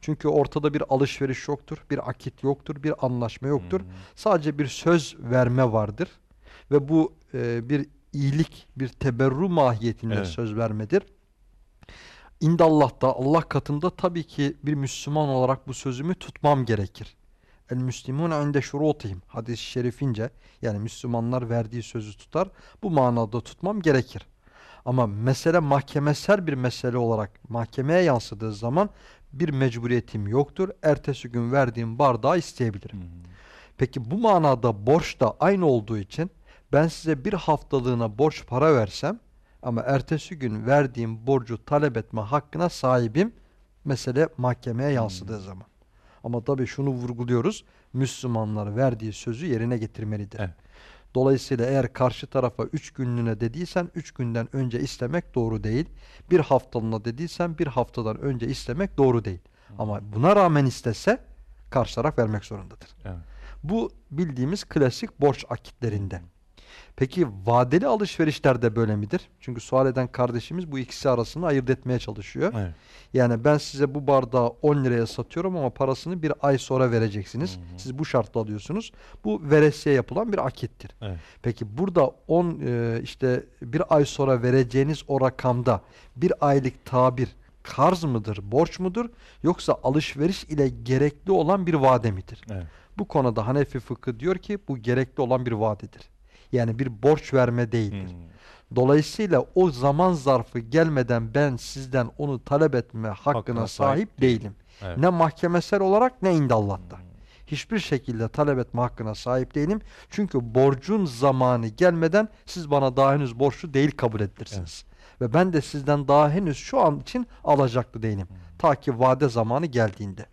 Çünkü ortada bir alışveriş yoktur, bir akit yoktur, bir anlaşma yoktur. Hı hı. Sadece bir söz verme vardır. Ve bu e, bir iyilik, bir teberru mahiyetinde Evet. söz vermedir. İndallah'ta, Allah katında tabii ki bir Müslüman olarak bu sözümü tutmam gerekir. El müslimun inde şurutihim hadis-i şerifince yani Müslümanlar verdiği sözü tutar. Bu manada tutmam gerekir. Ama mesele mahkemesel bir mesele olarak mahkemeye yansıdığı zaman bir mecburiyetim yoktur. Ertesi gün verdiğim bardağı isteyebilirim. Hı. Peki bu manada borç da aynı olduğu için ben size bir haftalığına borç para versem ama ertesi gün verdiğim borcu talep etme hakkına sahibim. Mesele mahkemeye yansıdığı zaman. Ama tabii şunu vurguluyoruz. Müslümanlar verdiği sözü yerine getirmelidir. Evet. Dolayısıyla eğer karşı tarafa 3 günlüğüne dediysen 3 günden önce istemek doğru değil. Bir haftalığına dediysen bir haftadan önce istemek doğru değil. Ama buna rağmen istese karşı taraf vermek zorundadır. Evet. Bu bildiğimiz klasik borç akitlerinde. Peki vadeli alışverişler de böyle midir? Çünkü sual eden kardeşimiz bu ikisi arasında ayırt etmeye çalışıyor. Evet. Yani ben size bu bardağı 10 liraya satıyorum ama parasını bir ay sonra vereceksiniz. Hı hı. Siz bu şartla alıyorsunuz. Bu veresiye yapılan bir akittir. Evet. Peki burada 10 e, işte bir ay sonra vereceğiniz o rakamda bir aylık tabir karz mıdır, borç mudur yoksa alışveriş ile gerekli olan bir vade midir? Evet. Bu konuda Hanefi fıkhı diyor ki bu gerekli olan bir vadedir. Yani bir borç verme değildir. Hı. Dolayısıyla o zaman zarfı gelmeden ben sizden onu talep etme hakkına, Hakkına sahip, sahip değilim. Evet. Ne mahkemesel olarak ne indallah'ta. Hiçbir şekilde talep etme hakkına sahip değilim. Çünkü borcun zamanı gelmeden siz bana daha henüz borçlu değil kabul ettirirsiniz. Ve ben de sizden daha henüz şu an için alacaklı değilim. Ta ki vade zamanı geldiğinde.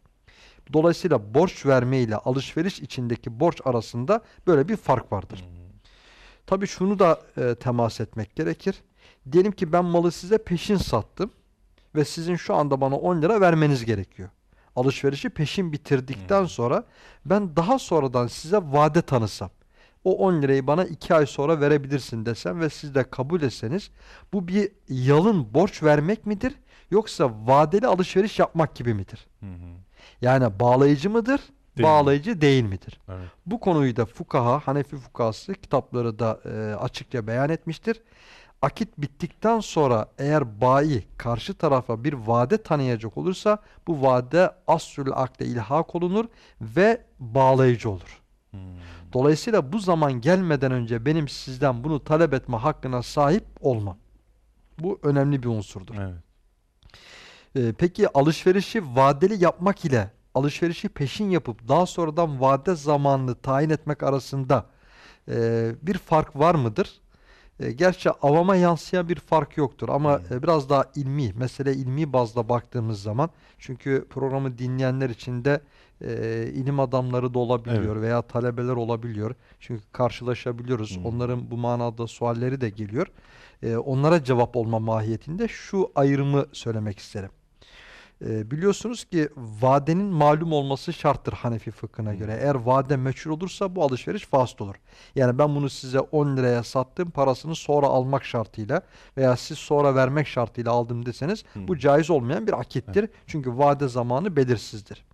Dolayısıyla borç verme ile alışveriş içindeki borç arasında böyle bir fark vardır. Tabii şunu da e, temas etmek gerekir. Diyelim ki ben malı size peşin sattım ve sizin şu anda bana 10 lira vermeniz gerekiyor. Alışverişi peşin bitirdikten sonra ben daha sonradan size vade tanısam. O 10 lirayı bana 2 ay sonra verebilirsin desem ve siz de kabul etseniz bu bir yalın borç vermek midir yoksa vadeli alışveriş yapmak gibi midir? Hı hı. Yani bağlayıcı mıdır, Değil. bağlayıcı değil midir? Evet. Bu konuyu da fukaha, Hanefi fukahası kitapları da e, açıkça beyan etmiştir. Akit bittikten sonra eğer bayi karşı tarafa bir vade tanıyacak olursa bu vade asrül akde ilhak olunur ve bağlayıcı olur. Hı. Dolayısıyla bu zaman gelmeden önce benim sizden bunu talep etme hakkına sahip olmam. Bu önemli bir unsurdur. Evet. Ee, peki alışverişi vadeli yapmak ile alışverişi peşin yapıp daha sonradan vade zamanını tayin etmek arasında e, bir fark var mıdır? E, gerçi avama yansıyan bir fark yoktur ama e, biraz daha ilmi, mesele ilmi bazda baktığımız zaman çünkü programı dinleyenler için de e, ilim adamları da olabiliyor veya talebeler olabiliyor. Çünkü karşılaşabiliyoruz. Hı. Onların bu manada sualleri de geliyor. E, onlara cevap olma mahiyetinde şu ayrımı söylemek isterim. E, biliyorsunuz ki vadenin malum olması şarttır Hanefi fıkhına göre. Eğer vade meçhul olursa bu alışveriş fasit olur. Yani ben bunu size 10 liraya sattım parasını sonra almak şartıyla veya siz sonra vermek şartıyla aldım deseniz bu caiz olmayan bir akittir. Çünkü vade zamanı belirsizdir.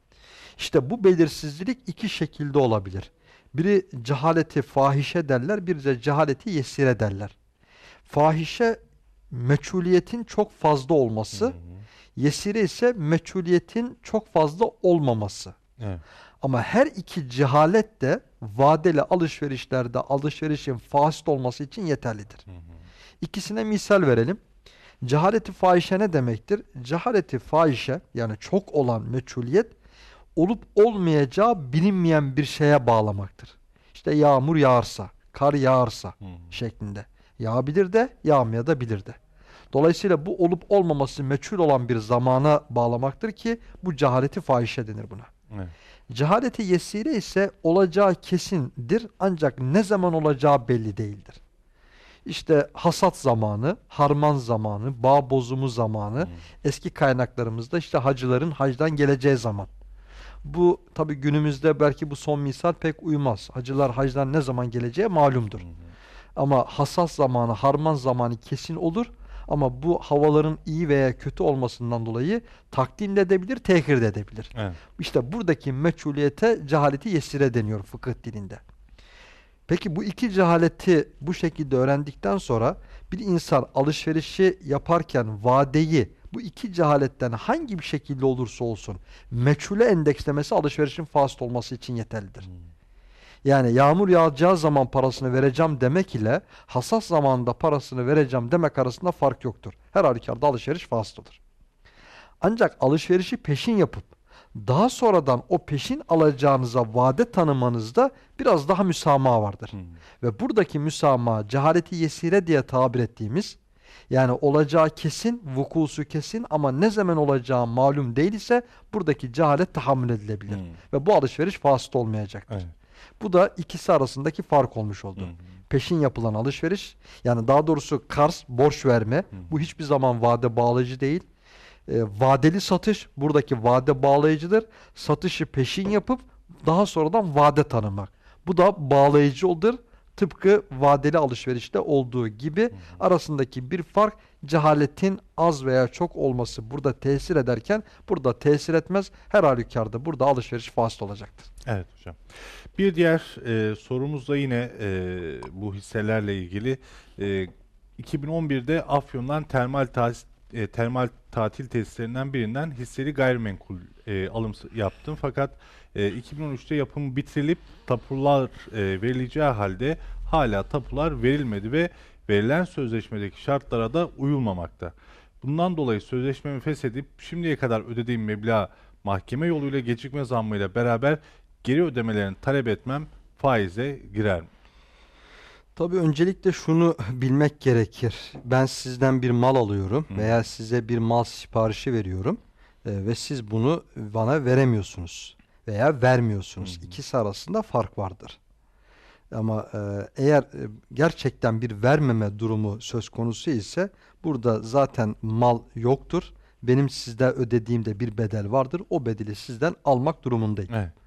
İşte bu belirsizlik iki şekilde olabilir. Biri cehaleti fahişe derler, bir de cehaleti yesire derler. Fahişe meçhuliyetin çok fazla olması, yesire ise meçhuliyetin çok fazla olmaması. Evet. Ama her iki cehalet de vadeli alışverişlerde alışverişin fasit olması için yeterlidir. İkisine misal verelim. Cehaleti fahişe ne demektir? Cehaleti fahişe yani çok olan meçhuliyet olup olmayacağı bilinmeyen bir şeye bağlamaktır. İşte yağmur yağarsa, kar yağarsa şeklinde. Yağabilir de yağmaya da bilir de. Dolayısıyla bu olup olmaması meçhul olan bir zamana bağlamaktır ki bu cehaleti fahişe denir buna. Evet. Cehaleti yesire ise olacağı kesindir ancak ne zaman olacağı belli değildir. İşte hasat zamanı, harman zamanı, bağ bozumu zamanı, eski kaynaklarımızda işte hacıların hacdan geleceği zaman. Bu tabi günümüzde belki bu son misal pek uymaz. Hacılar hacdan ne zaman geleceği malumdur. Ama hasat zamanı, harman zamanı kesin olur. Ama bu havaların iyi veya kötü olmasından dolayı takdim de edebilir, tehir de edebilir. Evet. İşte buradaki meçhuliyete cehaleti yesire deniyor fıkıh dilinde. Peki bu iki cehaleti bu şekilde öğrendikten sonra bir insan alışverişi yaparken vadeyi bu iki cehaletten hangi bir şekilde olursa olsun meçhule endekslemesi alışverişin fasit olması için yeterlidir. Yani yağmur yağacağı zaman parasını vereceğim demek ile hassas zamanında parasını vereceğim demek arasında fark yoktur. Her halükarda alışveriş olur. Ancak alışverişi peşin yapıp daha sonradan o peşin alacağınıza vade tanımanızda biraz daha müsamaha vardır. Ve buradaki müsamaha cehaleti yesire diye tabir ettiğimiz yani olacağı kesin, vukusu kesin ama ne zaman olacağı malum değil ise buradaki cehalet tahammül edilebilir. Ve bu alışveriş fasit olmayacaktır. Evet. Bu da ikisi arasındaki fark olmuş oldu. Peşin yapılan alışveriş yani daha doğrusu kars, borç verme bu hiçbir zaman vade bağlayıcı değil. E, vadeli satış buradaki vade bağlayıcıdır. Satışı peşin yapıp daha sonradan vade tanımak. Bu da bağlayıcı olur. Tıpkı vadeli alışverişte olduğu gibi arasındaki bir fark cehaletin az veya çok olması burada tesir ederken burada tesir etmez. Her halükarda burada alışveriş fasit olacaktır. Evet hocam. Bir diğer e, sorumuz da yine e, bu hisselerle ilgili. E, 2011'de Afyon'dan termal tas- e, termal tatil tesislerinden birinden hisseli gayrimenkul e, alım yaptım. Fakat e, 2013'te yapım bitirilip tapular e, verileceği halde hala tapular verilmedi ve verilen sözleşmedeki şartlara da uyulmamakta. Bundan dolayı sözleşmemi feshedip şimdiye kadar ödediğim meblağ mahkeme yoluyla gecikme zammıyla beraber geri ödemelerini talep etmem faize girer mi? Tabii öncelikle şunu bilmek gerekir. Ben sizden bir mal alıyorum veya size bir mal siparişi veriyorum e, ve siz bunu bana veremiyorsunuz veya vermiyorsunuz. İkisi arasında fark vardır. Ama e, eğer e, gerçekten bir vermeme durumu söz konusu ise burada zaten mal yoktur. Benim sizde ödediğimde bir bedel vardır. O bedeli sizden almak durumundayım. Evet.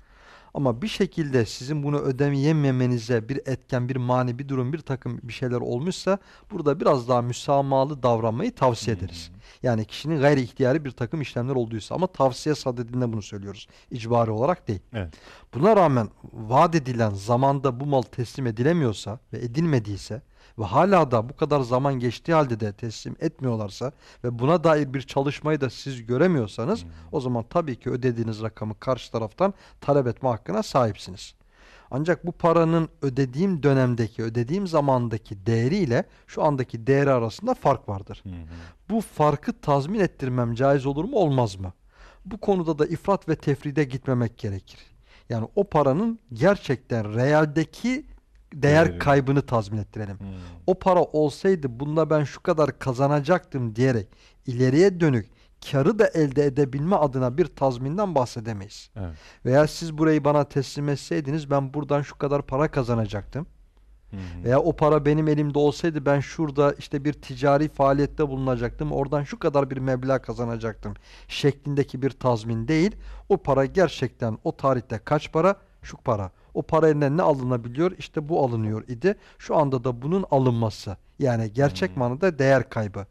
Ama bir şekilde sizin bunu ödemeyememenize bir etken, bir mani, bir durum, bir takım bir şeyler olmuşsa burada biraz daha müsamahalı davranmayı tavsiye ederiz. Yani kişinin gayri ihtiyari bir takım işlemler olduysa ama tavsiye sadedinde bunu söylüyoruz. İcbari olarak değil. Evet. Buna rağmen vaat edilen zamanda bu mal teslim edilemiyorsa ve edilmediyse ve hala da bu kadar zaman geçtiği halde de teslim etmiyorlarsa ve buna dair bir çalışmayı da siz göremiyorsanız o zaman tabii ki ödediğiniz rakamı karşı taraftan talep etme hakkına sahipsiniz. Ancak bu paranın ödediğim dönemdeki, ödediğim zamandaki değeriyle şu andaki değeri arasında fark vardır. Bu farkı tazmin ettirmem caiz olur mu olmaz mı? Bu konuda da ifrat ve tefride gitmemek gerekir. Yani o paranın gerçekten realdeki değer Değeri. kaybını tazmin ettirelim. O para olsaydı bunda ben şu kadar kazanacaktım diyerek ileriye dönük karı da elde edebilme adına bir tazminden bahsedemeyiz. Evet. Veya siz burayı bana teslim etseydiniz ben buradan şu kadar para kazanacaktım. hı. Veya o para benim elimde olsaydı ben şurada işte bir ticari faaliyette bulunacaktım. Oradan şu kadar bir meblağ kazanacaktım şeklindeki bir tazmin değil. O para gerçekten o tarihte kaç para? Şu para. O para eline ne alınabiliyor? İşte bu alınıyor idi. Şu anda da bunun alınması. Yani gerçek Hmm. manada değer kaybı.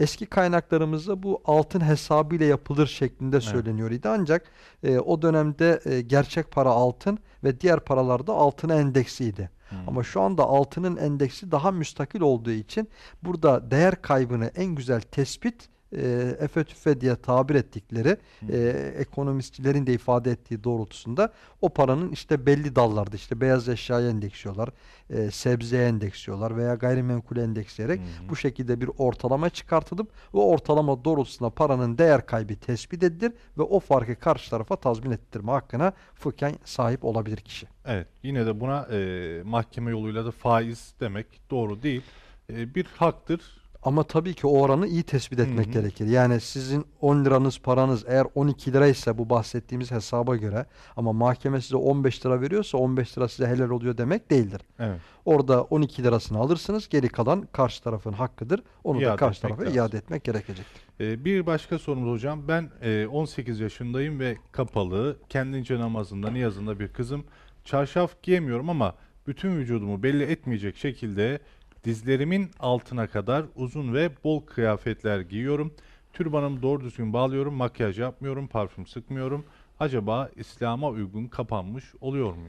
Eski kaynaklarımızda bu altın hesabıyla yapılır şeklinde söyleniyor idi. Ancak e, o dönemde e, gerçek para altın ve diğer paralarda altına endeksiydi. Hmm. Ama şu anda altının endeksi daha müstakil olduğu için burada değer kaybını en güzel tespit e, efe tüfe diye tabir ettikleri e, ekonomistçilerin de ifade ettiği doğrultusunda o paranın işte belli dallarda işte beyaz eşyaya endeksliyorlar, e, sebzeye endeksliyorlar veya gayrimenkule endeksleyerek Hı hı. bu şekilde bir ortalama çıkartılıp ve ortalama doğrultusunda paranın değer kaybı tespit edilir ve o farkı karşı tarafa tazmin ettirme hakkına fıkhen sahip olabilir kişi. Evet, yine de buna e, mahkeme yoluyla da faiz demek doğru değil. E, bir haktır. Ama tabii ki o oranı iyi tespit etmek hı. gerekir. Yani sizin 10 liranız paranız eğer 12 liraysa bu bahsettiğimiz hesaba göre ama mahkeme size 15 lira veriyorsa 15 lira size helal oluyor demek değildir. Evet. Orada 12 lirasını alırsınız. Geri kalan karşı tarafın hakkıdır. Onu da İade karşı etmek tarafa lazım. iade etmek gerekecektir. E, bir başka sorumuz hocam. Ben e, 18 yaşındayım ve kapalı, kendince namazında, niyazında bir kızım. Çarşaf giyemiyorum ama bütün vücudumu belli etmeyecek şekilde dizlerimin altına kadar uzun ve bol kıyafetler giyiyorum. Türbanımı doğru düzgün bağlıyorum, makyaj yapmıyorum, parfüm sıkmıyorum. Acaba İslam'a uygun kapanmış oluyor mu?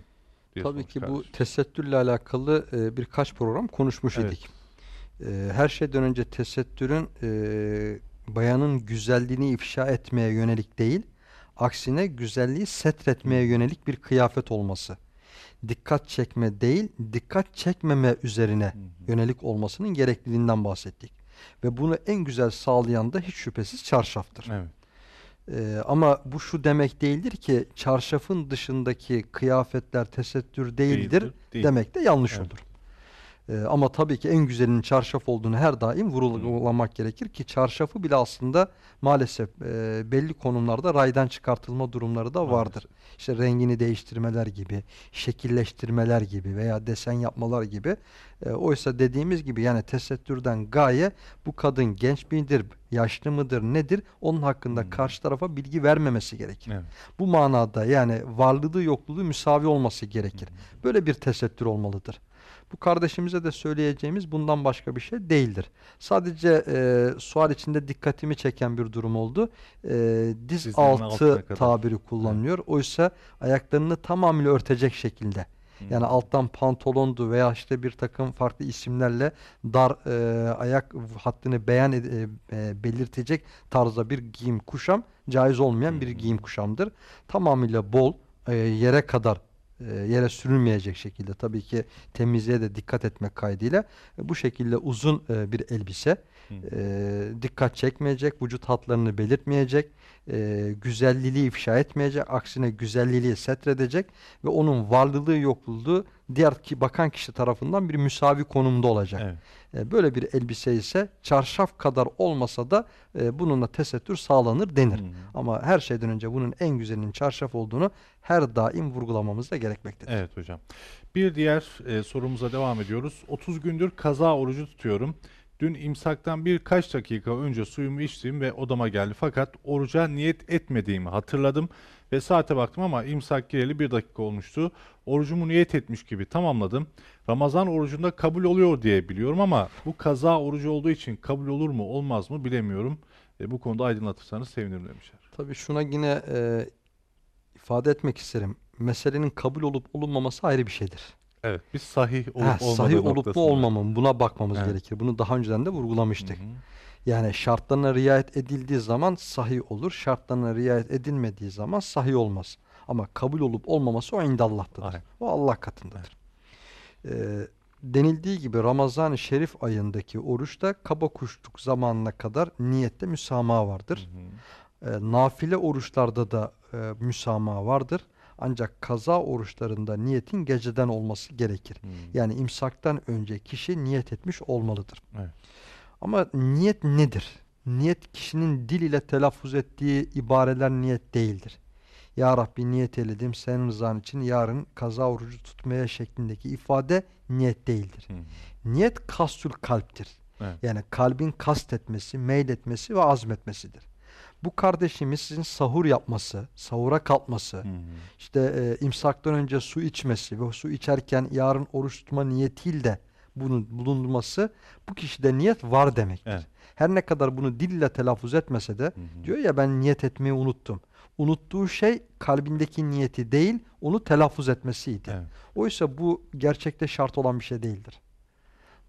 diye Tabii ki bu kardeşim. tesettürle alakalı e, birkaç program konuşmuş Evet. idik. E, her şeyden önce tesettürün e, bayanın güzelliğini ifşa etmeye yönelik değil, aksine güzelliği setretmeye yönelik bir kıyafet olması. Dikkat çekme değil, dikkat çekmeme üzerine yönelik olmasının gerekliliğinden bahsettik. Ve bunu en güzel sağlayan da hiç şüphesiz çarşaftır. Evet. Ee, ama bu şu demek değildir ki çarşafın dışındaki kıyafetler tesettür değildir, Değildir, değil. demek de yanlış Evet. olur. Ee, ama tabii ki en güzelinin çarşaf olduğunu her daim vurgulamak gerekir ki çarşafı bile aslında maalesef e, belli konumlarda raydan çıkartılma durumları da vardır. İşte rengini değiştirmeler gibi, şekilleştirmeler gibi veya desen yapmalar gibi. E, oysa dediğimiz gibi yani tesettürden gaye bu kadın genç midir, yaşlı mıdır, nedir onun hakkında karşı tarafa bilgi vermemesi gerekir. Evet. Bu manada yani varlığı yokluluğu müsavi olması gerekir. Böyle bir tesettür olmalıdır. Bu kardeşimize de söyleyeceğimiz bundan başka bir şey değildir. Sadece e, sual içinde dikkatimi çeken bir durum oldu. E, diz altına altı tabiri kullanılıyor. Oysa ayaklarını tamamıyla örtecek şekilde. Yani alttan pantolondu veya işte bir takım farklı isimlerle dar e, ayak hattını beyan e, e, belirtecek tarzda bir giyim kuşam caiz olmayan bir giyim kuşamdır. Tamamıyla bol e, yere kadar yere sürülmeyecek şekilde tabii ki temizliğe de dikkat etmek kaydıyla e, bu şekilde uzun e, bir elbise e, dikkat çekmeyecek, vücut hatlarını belirtmeyecek, e, güzelliği ifşa etmeyecek, aksine güzelliği setredecek ve onun varlılığı yokluluğu diğer ki bakan kişi tarafından bir müsavi konumda olacak. Evet. E, böyle bir elbise ise çarşaf kadar olmasa da e, bununla tesettür sağlanır denir. Hı. Ama her şeyden önce bunun en güzelinin çarşaf olduğunu her daim vurgulamamız da gerekmektedir. Evet hocam. Bir diğer e, sorumuza devam ediyoruz. 30 gündür kaza orucu tutuyorum. Dün imsaktan birkaç dakika önce suyumu içtim ve odama geldi. Fakat oruca niyet etmediğimi hatırladım ve saate baktım ama imsak gireli bir dakika olmuştu. Orucumu niyet etmiş gibi tamamladım. Ramazan orucunda kabul oluyor diye biliyorum ama bu kaza orucu olduğu için kabul olur mu olmaz mı bilemiyorum. E, bu konuda aydınlatırsanız sevinirim demişler. Tabii şuna yine e, ifade etmek isterim. Meselenin kabul olup olunmaması ayrı bir şeydir. Evet, biz sahih olup Ha, olmadığı sahih olup mu noktasında. olmama mı buna bakmamız Evet. gerekir. Bunu daha önceden de vurgulamıştık. Hı hı. Yani şartlarına riayet edildiği zaman sahih olur. Şartlarına riayet edilmediği zaman sahih olmaz. Ama kabul olup olmaması o indallah'tadır. Aynen. O Allah katındadır. Ee, denildiği gibi Ramazan-ı Şerif ayındaki oruçta kaba kuşluk zamanına kadar niyette müsamaha vardır. Ee, nafile oruçlarda da e, müsamaha vardır. Ancak kaza oruçlarında niyetin geceden olması gerekir. Hı. Yani imsaktan önce kişi niyet etmiş olmalıdır. Evet. Ama niyet nedir? Niyet kişinin dil ile telaffuz ettiği ibareler niyet değildir. Ya Rabbi niyet eyledim senin rızan için yarın kaza orucu tutmaya şeklindeki ifade niyet değildir. Hı. Niyet kastül kalptir. Evet. Yani kalbin kastetmesi, meyletmesi ve azmetmesidir. Bu kardeşimiz sizin sahur yapması, sahura kalkması, hı. işte e, imsaktan önce su içmesi ve su içerken yarın oruç tutma niyetiyle bunu bulunması bu kişide niyet var demektir. Evet. Her ne kadar bunu dille telaffuz etmese de Hı hı. diyor ya ben niyet etmeyi unuttum. Unuttuğu şey kalbindeki niyeti değil, onu telaffuz etmesiydi. Evet. Oysa bu gerçekte şart olan bir şey değildir.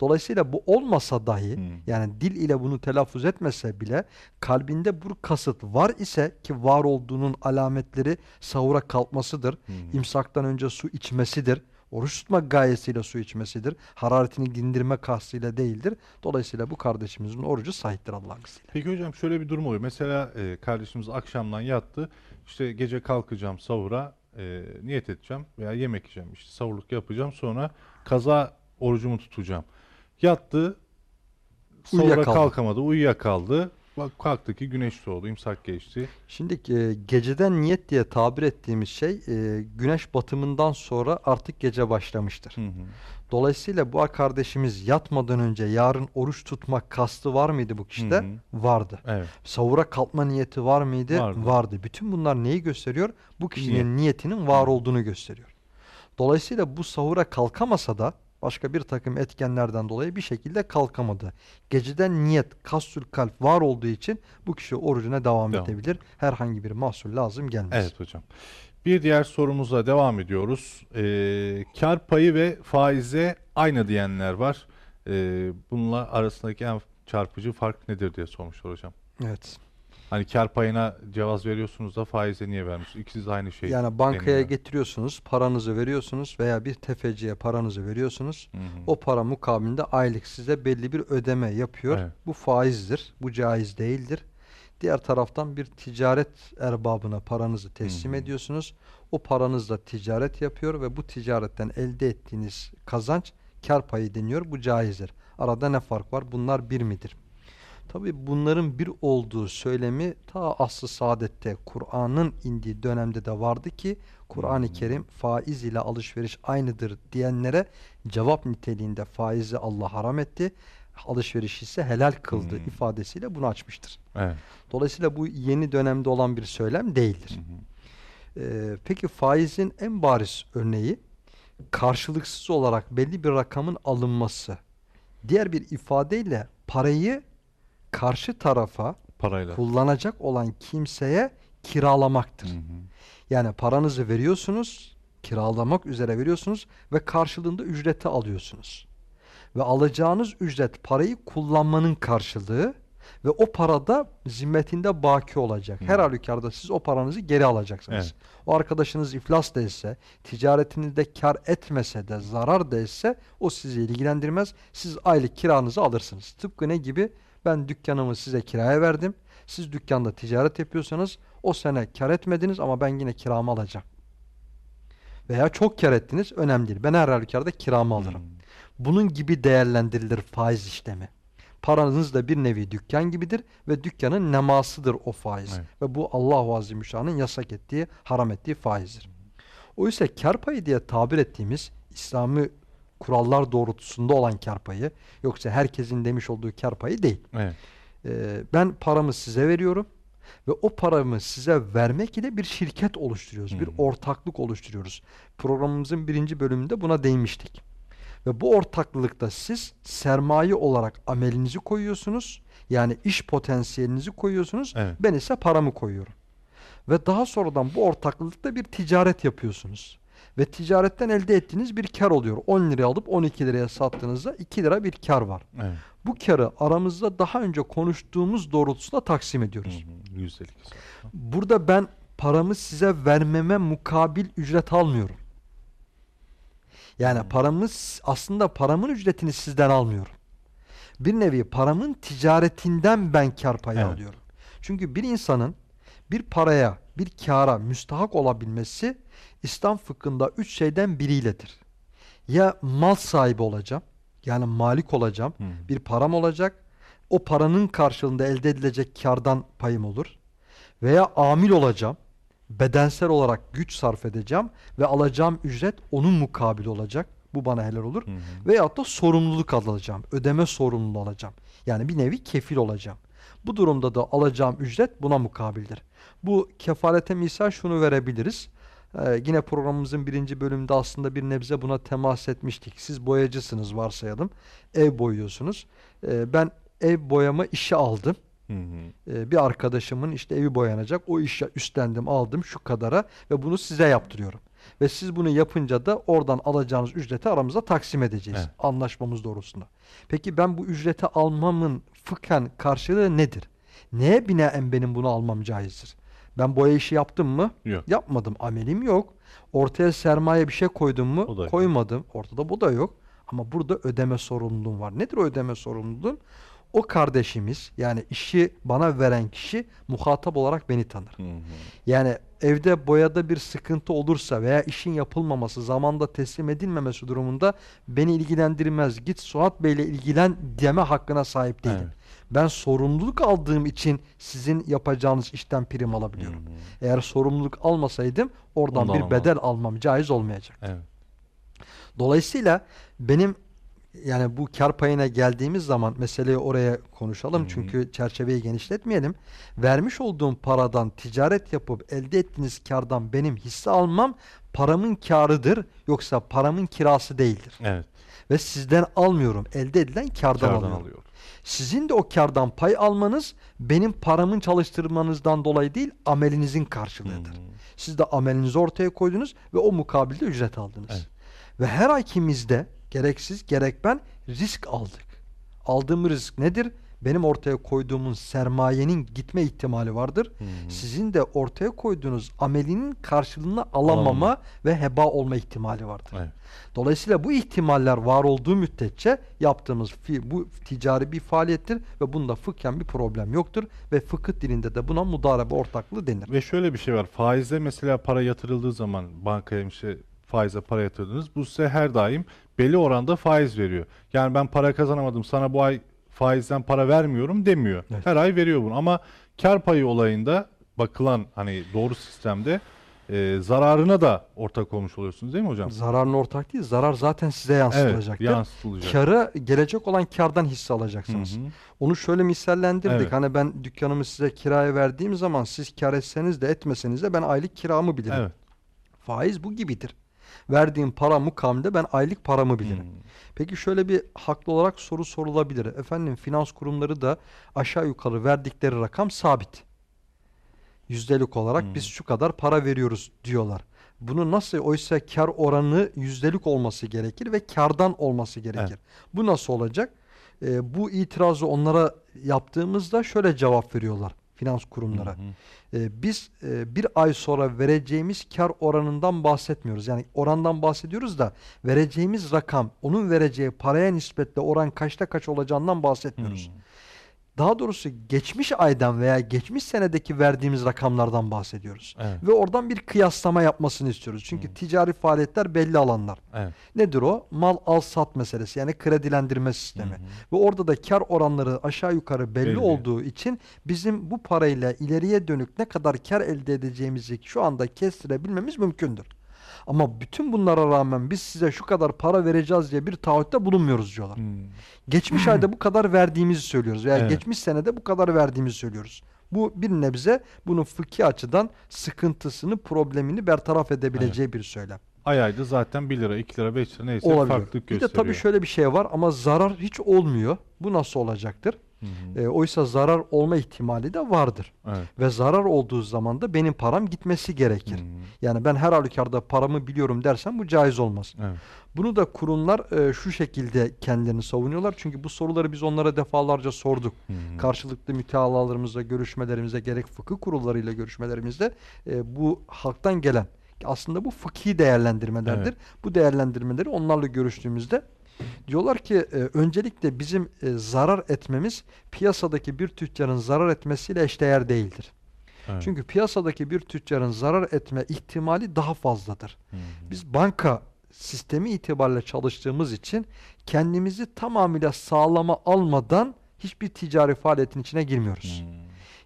Dolayısıyla bu olmasa dahi Hmm. yani dil ile bunu telaffuz etmese bile kalbinde bu kasıt var ise ki var olduğunun alametleri sahura kalkmasıdır. Hı. imsaktan önce su içmesidir. Oruç tutmak gayesiyle su içmesidir. Hararetini dindirme kastıyla değildir. Dolayısıyla bu kardeşimizin orucu sahiptir Allah'ın izniyle. Peki hocam şöyle bir durum oluyor. Mesela e, kardeşimiz akşamdan yattı. İşte gece kalkacağım sahura e, niyet edeceğim veya yemek yiyeceğim. İşte sahurluk yapacağım. Sonra kaza orucumu tutacağım. Yattı. Uyuyakaldı. kalkamadı. Uyuyakaldı. Bak kalktı ki güneş doğdu. imsak geçti. Şimdi e, geceden niyet diye tabir ettiğimiz şey e, güneş batımından sonra artık gece başlamıştır. Hı hı. Dolayısıyla bu kardeşimiz yatmadan önce yarın oruç tutmak kastı var mıydı bu kişide? Hı Vardı. Evet. Sahura kalkma niyeti var mıydı? Vardı. Bütün bunlar neyi gösteriyor? Bu kişinin Niyet. niyetinin var olduğunu gösteriyor. Dolayısıyla bu sahura kalkamasa da başka bir takım etkenlerden dolayı bir şekilde kalkamadı. Geceden niyet, kastül kalp var olduğu için bu kişi orucuna devam Devam. edebilir. Herhangi bir mahsul lazım gelmez. Evet hocam. Bir diğer sorumuza devam ediyoruz. Ee, kar payı ve faize aynı diyenler var. Ee, bununla arasındaki en çarpıcı fark nedir diye sormuşlar hocam. Evet. Hani kar payına cevaz veriyorsunuz da faize niye vermiyorsunuz? İkisi de aynı şey. Yani bankaya deniyor. getiriyorsunuz, paranızı veriyorsunuz veya bir tefeciye paranızı veriyorsunuz. Hı hı. O para mukabilinde aylık size belli bir ödeme yapıyor. Evet. Bu faizdir. Bu caiz değildir. Diğer taraftan bir ticaret erbabına paranızı teslim Hı hı. ediyorsunuz. O paranızla ticaret yapıyor ve bu ticaretten elde ettiğiniz kazanç kar payı deniyor. Bu caizdir. Arada ne fark var? Bunlar bir midir? Tabi bunların bir olduğu söylemi ta aslı saadette Kur'an'ın indiği dönemde de vardı ki Kur'an-ı Hmm. Kerim faiz ile alışveriş aynıdır diyenlere cevap niteliğinde faizi Allah haram etti. Alışveriş ise helal kıldı Hmm. ifadesiyle bunu açmıştır. Evet. Dolayısıyla bu yeni dönemde olan bir söylem değildir. Hı. Ee, peki faizin en bariz örneği karşılıksız olarak belli bir rakamın alınması. Diğer bir ifadeyle parayı karşı tarafa Parayla. kullanacak olan kimseye kiralamaktır. Hı hı. Yani paranızı veriyorsunuz, kiralamak üzere veriyorsunuz ve karşılığında ücreti alıyorsunuz. Ve alacağınız ücret parayı kullanmanın karşılığı ve o parada zimmetinde baki olacak. Her Hı. halükarda siz o paranızı geri alacaksınız. Evet. O arkadaşınız iflas da etse, ticaretinizde kar etmese de, zarar da etse o sizi ilgilendirmez. Siz aylık kiranızı alırsınız. Tıpkı ne gibi? Ben dükkanımı size kiraya verdim. Siz dükkanda ticaret yapıyorsanız o sene kar etmediniz ama ben yine kiramı alacağım. Veya çok kar ettiniz önemli değil. Ben her halükarda kiramı alırım. Hı. Bunun gibi değerlendirilir faiz işlemi. Paranız da bir nevi dükkan gibidir ve dükkanın nemasıdır o faiz. Evet. Ve bu Allah-u Azimüşşan'ın yasak ettiği, haram ettiği faizdir. Oysa kar payı diye tabir ettiğimiz İslami kurallar doğrultusunda olan kar payı yoksa herkesin demiş olduğu kar payı değil. Evet. Ee, ben paramı size veriyorum ve o paramı size vermek ile bir şirket oluşturuyoruz. Bir Hmm. ortaklık oluşturuyoruz. Programımızın birinci bölümünde buna değinmiştik. Ve bu ortaklıkta siz sermaye olarak amelinizi koyuyorsunuz. Yani iş potansiyelinizi koyuyorsunuz. Evet. Ben ise paramı koyuyorum. Ve daha sonradan bu ortaklıkta bir ticaret yapıyorsunuz. Ve ticaretten elde ettiğiniz bir kar oluyor. 10 liraya alıp 12 liraya sattığınızda 2 lira bir kar var. Evet. Bu karı aramızda daha önce konuştuğumuz doğrultusunda taksim Hı ediyoruz. hı. Yüzdelik. hesap. Burada ben paramı size vermeme mukabil ücret almıyorum. Yani Hmm. paramız aslında paramın ücretini sizden almıyorum. Bir nevi paramın ticaretinden ben kar payı Evet. alıyorum. Çünkü bir insanın bir paraya, bir kâra müstahak olabilmesi İslam fıkhında üç şeyden biriyledir. Ya mal sahibi olacağım, yani malik olacağım, Hı bir param olacak, o paranın karşılığında elde edilecek kardan payım olur. Veya amil olacağım bedensel olarak güç sarf edeceğim ve alacağım ücret onun mukabili olacak. Bu bana helal olur. Hı hı. Veyahut da sorumluluk alacağım. Ödeme sorumluluğu alacağım. Yani bir nevi kefil olacağım. Bu durumda da alacağım ücret buna mukabildir. Bu kefalete misal şunu verebiliriz. Ee, yine programımızın birinci bölümünde aslında bir nebze buna temas etmiştik. Siz boyacısınız varsayalım. Ev boyuyorsunuz. Ee, ben ev boyama işi aldım. Hı hı. Ee, bir arkadaşımın işte evi boyanacak. O işe üstlendim aldım şu kadara ve bunu size yaptırıyorum. Ve siz bunu yapınca da oradan alacağınız ücreti aramıza taksim edeceğiz. Evet. Anlaşmamız doğrultusunda. Peki ben bu ücreti almamın fıkhen karşılığı nedir? Neye binaen benim bunu almam caizdir? Ben boya işi yaptım mı? Yok. Yapmadım. Amelim yok. Ortaya sermaye bir şey koydum mu? Yok. Koymadım. Ortada bu da yok. Ama burada ödeme sorumluluğum var. Nedir o ödeme sorumluluğun? O kardeşimiz yani işi bana veren kişi muhatap olarak beni tanır. Hı hı. Yani evde boyada bir sıkıntı olursa veya işin yapılmaması, zamanda teslim edilmemesi durumunda beni ilgilendirmez. Git Suat Bey'le ilgilen deme hakkına sahip değilim. Evet. Ben sorumluluk aldığım için sizin yapacağınız işten prim alabiliyorum. hı. Eğer sorumluluk almasaydım oradan Ondan bir bedel almam caiz olmayacak. Evet. Dolayısıyla benim yani bu kar payına geldiğimiz zaman meseleyi oraya konuşalım. Hı hı. Çünkü çerçeveyi genişletmeyelim. Vermiş olduğum paradan ticaret yapıp elde ettiğiniz kardan benim hisse almam paramın karıdır. Yoksa paramın kirası değildir. Evet. Ve sizden almıyorum. Elde edilen kardan, Kardan alıyorum. alıyor. Sizin de o kardan pay almanız benim paramın çalıştırmanızdan dolayı değil amelinizin karşılığıdır. Hı. Siz de amelinizi ortaya koydunuz ve o mukabilde ücret aldınız. Evet. Ve her ikimiz de gerek siz gerek ben risk aldık. Aldığım risk nedir? Benim ortaya koyduğumun sermayenin gitme ihtimali vardır. Hı hı. Sizin de ortaya koyduğunuz amelinin karşılığını alamama Alamama. ve heba olma ihtimali vardır. Evet. Dolayısıyla bu ihtimaller var olduğu müddetçe yaptığımız fi, bu ticari bir faaliyettir ve bunda fıkhen bir problem yoktur ve fıkıh dilinde de buna mudarebe ortaklığı denir. Ve şöyle bir şey var. Faizde mesela para yatırıldığı zaman bankaya işte faize para yatırdınız. Bu size her daim belli oranda faiz veriyor. Yani ben para kazanamadım sana bu ay faizden para vermiyorum demiyor. Evet. Her ay veriyor bunu ama kar payı olayında bakılan hani doğru sistemde e, zararına da ortak olmuş oluyorsunuz değil mi hocam? Zararın ortak değil, zarar zaten size Evet, yansıtılacaktır. yansıtılacak. Karı gelecek olan kardan hisse Hı alacaksınız. hı. Onu şöyle misallendirdik. Evet. Hani ben dükkanımı size kiraya verdiğim zaman siz kar etseniz de etmeseniz de ben aylık kiramı bilirim. Evet. Faiz bu gibidir. Verdiğim para mukamde ben aylık paramı bilirim. Hı. Peki şöyle bir haklı olarak soru sorulabilir. Efendim finans kurumları da aşağı yukarı verdikleri rakam sabit. Yüzdelik olarak Hmm. biz şu kadar para veriyoruz diyorlar. Bunu nasıl oysa kar oranı yüzdelik olması gerekir ve kardan olması gerekir. Evet. Bu nasıl olacak? Ee, bu itirazı onlara yaptığımızda şöyle cevap veriyorlar finans kurumlara. Hı hı. Ee, biz e, bir ay sonra vereceğimiz kar oranından bahsetmiyoruz. Yani orandan bahsediyoruz da vereceğimiz rakam onun vereceği paraya nispetle oran kaçta kaç olacağından bahsetmiyoruz. Hı. Daha doğrusu geçmiş aydan veya geçmiş senedeki verdiğimiz rakamlardan bahsediyoruz. Evet. Ve oradan bir kıyaslama yapmasını istiyoruz. Çünkü ticari faaliyetler belli alanlar. Evet. Nedir o? Mal al sat meselesi yani kredilendirme sistemi. Hı. Ve orada da kar oranları aşağı yukarı belli, Belli. olduğu için bizim bu parayla ileriye dönük ne kadar kar elde edeceğimizi şu anda kestirebilmemiz mümkündür. Ama bütün bunlara rağmen biz size şu kadar para vereceğiz diye bir taahhütte bulunmuyoruz diyorlar. Hı. Geçmiş ayda bu kadar verdiğimizi söylüyoruz veya Evet. geçmiş senede bu kadar verdiğimizi söylüyoruz. Bu bir nebze bunun fıkhi açıdan sıkıntısını, problemini bertaraf edebileceği bir söylem. Ay ayda zaten 1 lira, 2 lira, 5 lira neyse Olabiliyor. farklılık Bir de gösteriyor. tabii şöyle bir şey var ama zarar hiç olmuyor. Bu nasıl olacaktır? Hı hı. E, oysa zarar olma ihtimali de vardır. Evet. Ve zarar olduğu zaman da benim param gitmesi gerekir. Hı hı. Yani ben her halükarda paramı biliyorum dersem bu caiz olmaz. Evet. Bunu da kurumlar e, şu şekilde kendilerini savunuyorlar. Çünkü bu soruları biz onlara defalarca sorduk. Hı hı. Karşılıklı mütealalarımızda, görüşmelerimizde gerek fıkıh kurullarıyla görüşmelerimizde e, bu halktan gelen aslında bu fıkhi değerlendirmelerdir. Evet. Bu değerlendirmeleri onlarla görüştüğümüzde diyorlar ki e, öncelikle bizim e, zarar etmemiz piyasadaki bir tüccarın zarar etmesiyle eşdeğer değildir. Evet. Çünkü piyasadaki bir tüccarın zarar etme ihtimali daha fazladır. Hı hı. Biz banka sistemi itibariyle çalıştığımız için kendimizi tamamıyla sağlama almadan hiçbir ticari faaliyetin içine girmiyoruz. Hı.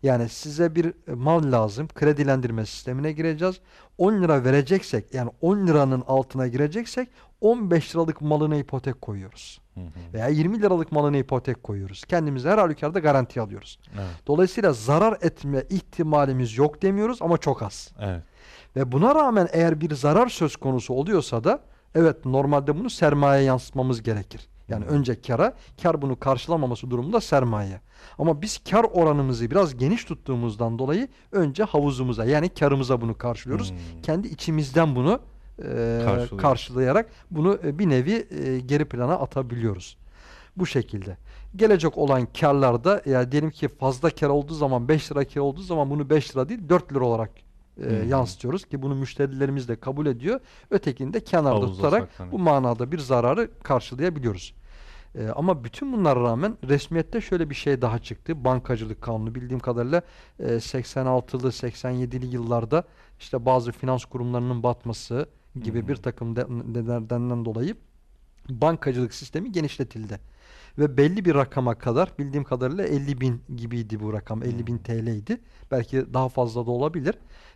Yani size bir mal lazım. Kredilendirme sistemine gireceğiz. 10 lira vereceksek yani 10 liranın altına gireceksek 15 liralık malına ipotek koyuyoruz. Hı hı. Veya 20 liralık malına ipotek koyuyoruz. Kendimizi her halükarda garanti alıyoruz. Evet. Dolayısıyla zarar etme ihtimalimiz yok demiyoruz ama çok az. Evet. Ve buna rağmen eğer bir zarar söz konusu oluyorsa da evet normalde bunu sermaye yansıtmamız gerekir. Yani önce kara, kar bunu karşılamaması durumunda sermaye. Ama biz kar oranımızı biraz geniş tuttuğumuzdan dolayı önce havuzumuza yani karımıza bunu karşılıyoruz. Hmm. Kendi içimizden bunu e, karşılayarak bunu e, bir nevi e, geri plana atabiliyoruz. Bu şekilde. Gelecek olan karlarda yani diyelim ki fazla kar olduğu zaman 5 lira kar olduğu zaman bunu 5 lira değil 4 lira olarak e, Hmm. yansıtıyoruz ki bunu müşterilerimiz de kabul ediyor. Ötekini de kenarda Havuzda tutarak saklanıyor. bu manada bir zararı karşılayabiliyoruz. E, ama bütün bunlara rağmen resmiyette şöyle bir şey daha çıktı. Bankacılık kanunu bildiğim kadarıyla e, 86'lı 87'li yıllarda işte bazı finans kurumlarının batması gibi Hı bir takım de- nedenlerden dolayı bankacılık sistemi genişletildi. Ve belli bir rakama kadar bildiğim kadarıyla 50 bin gibiydi bu rakam. 50 bin TL'ydi. Belki daha fazla da olabilir.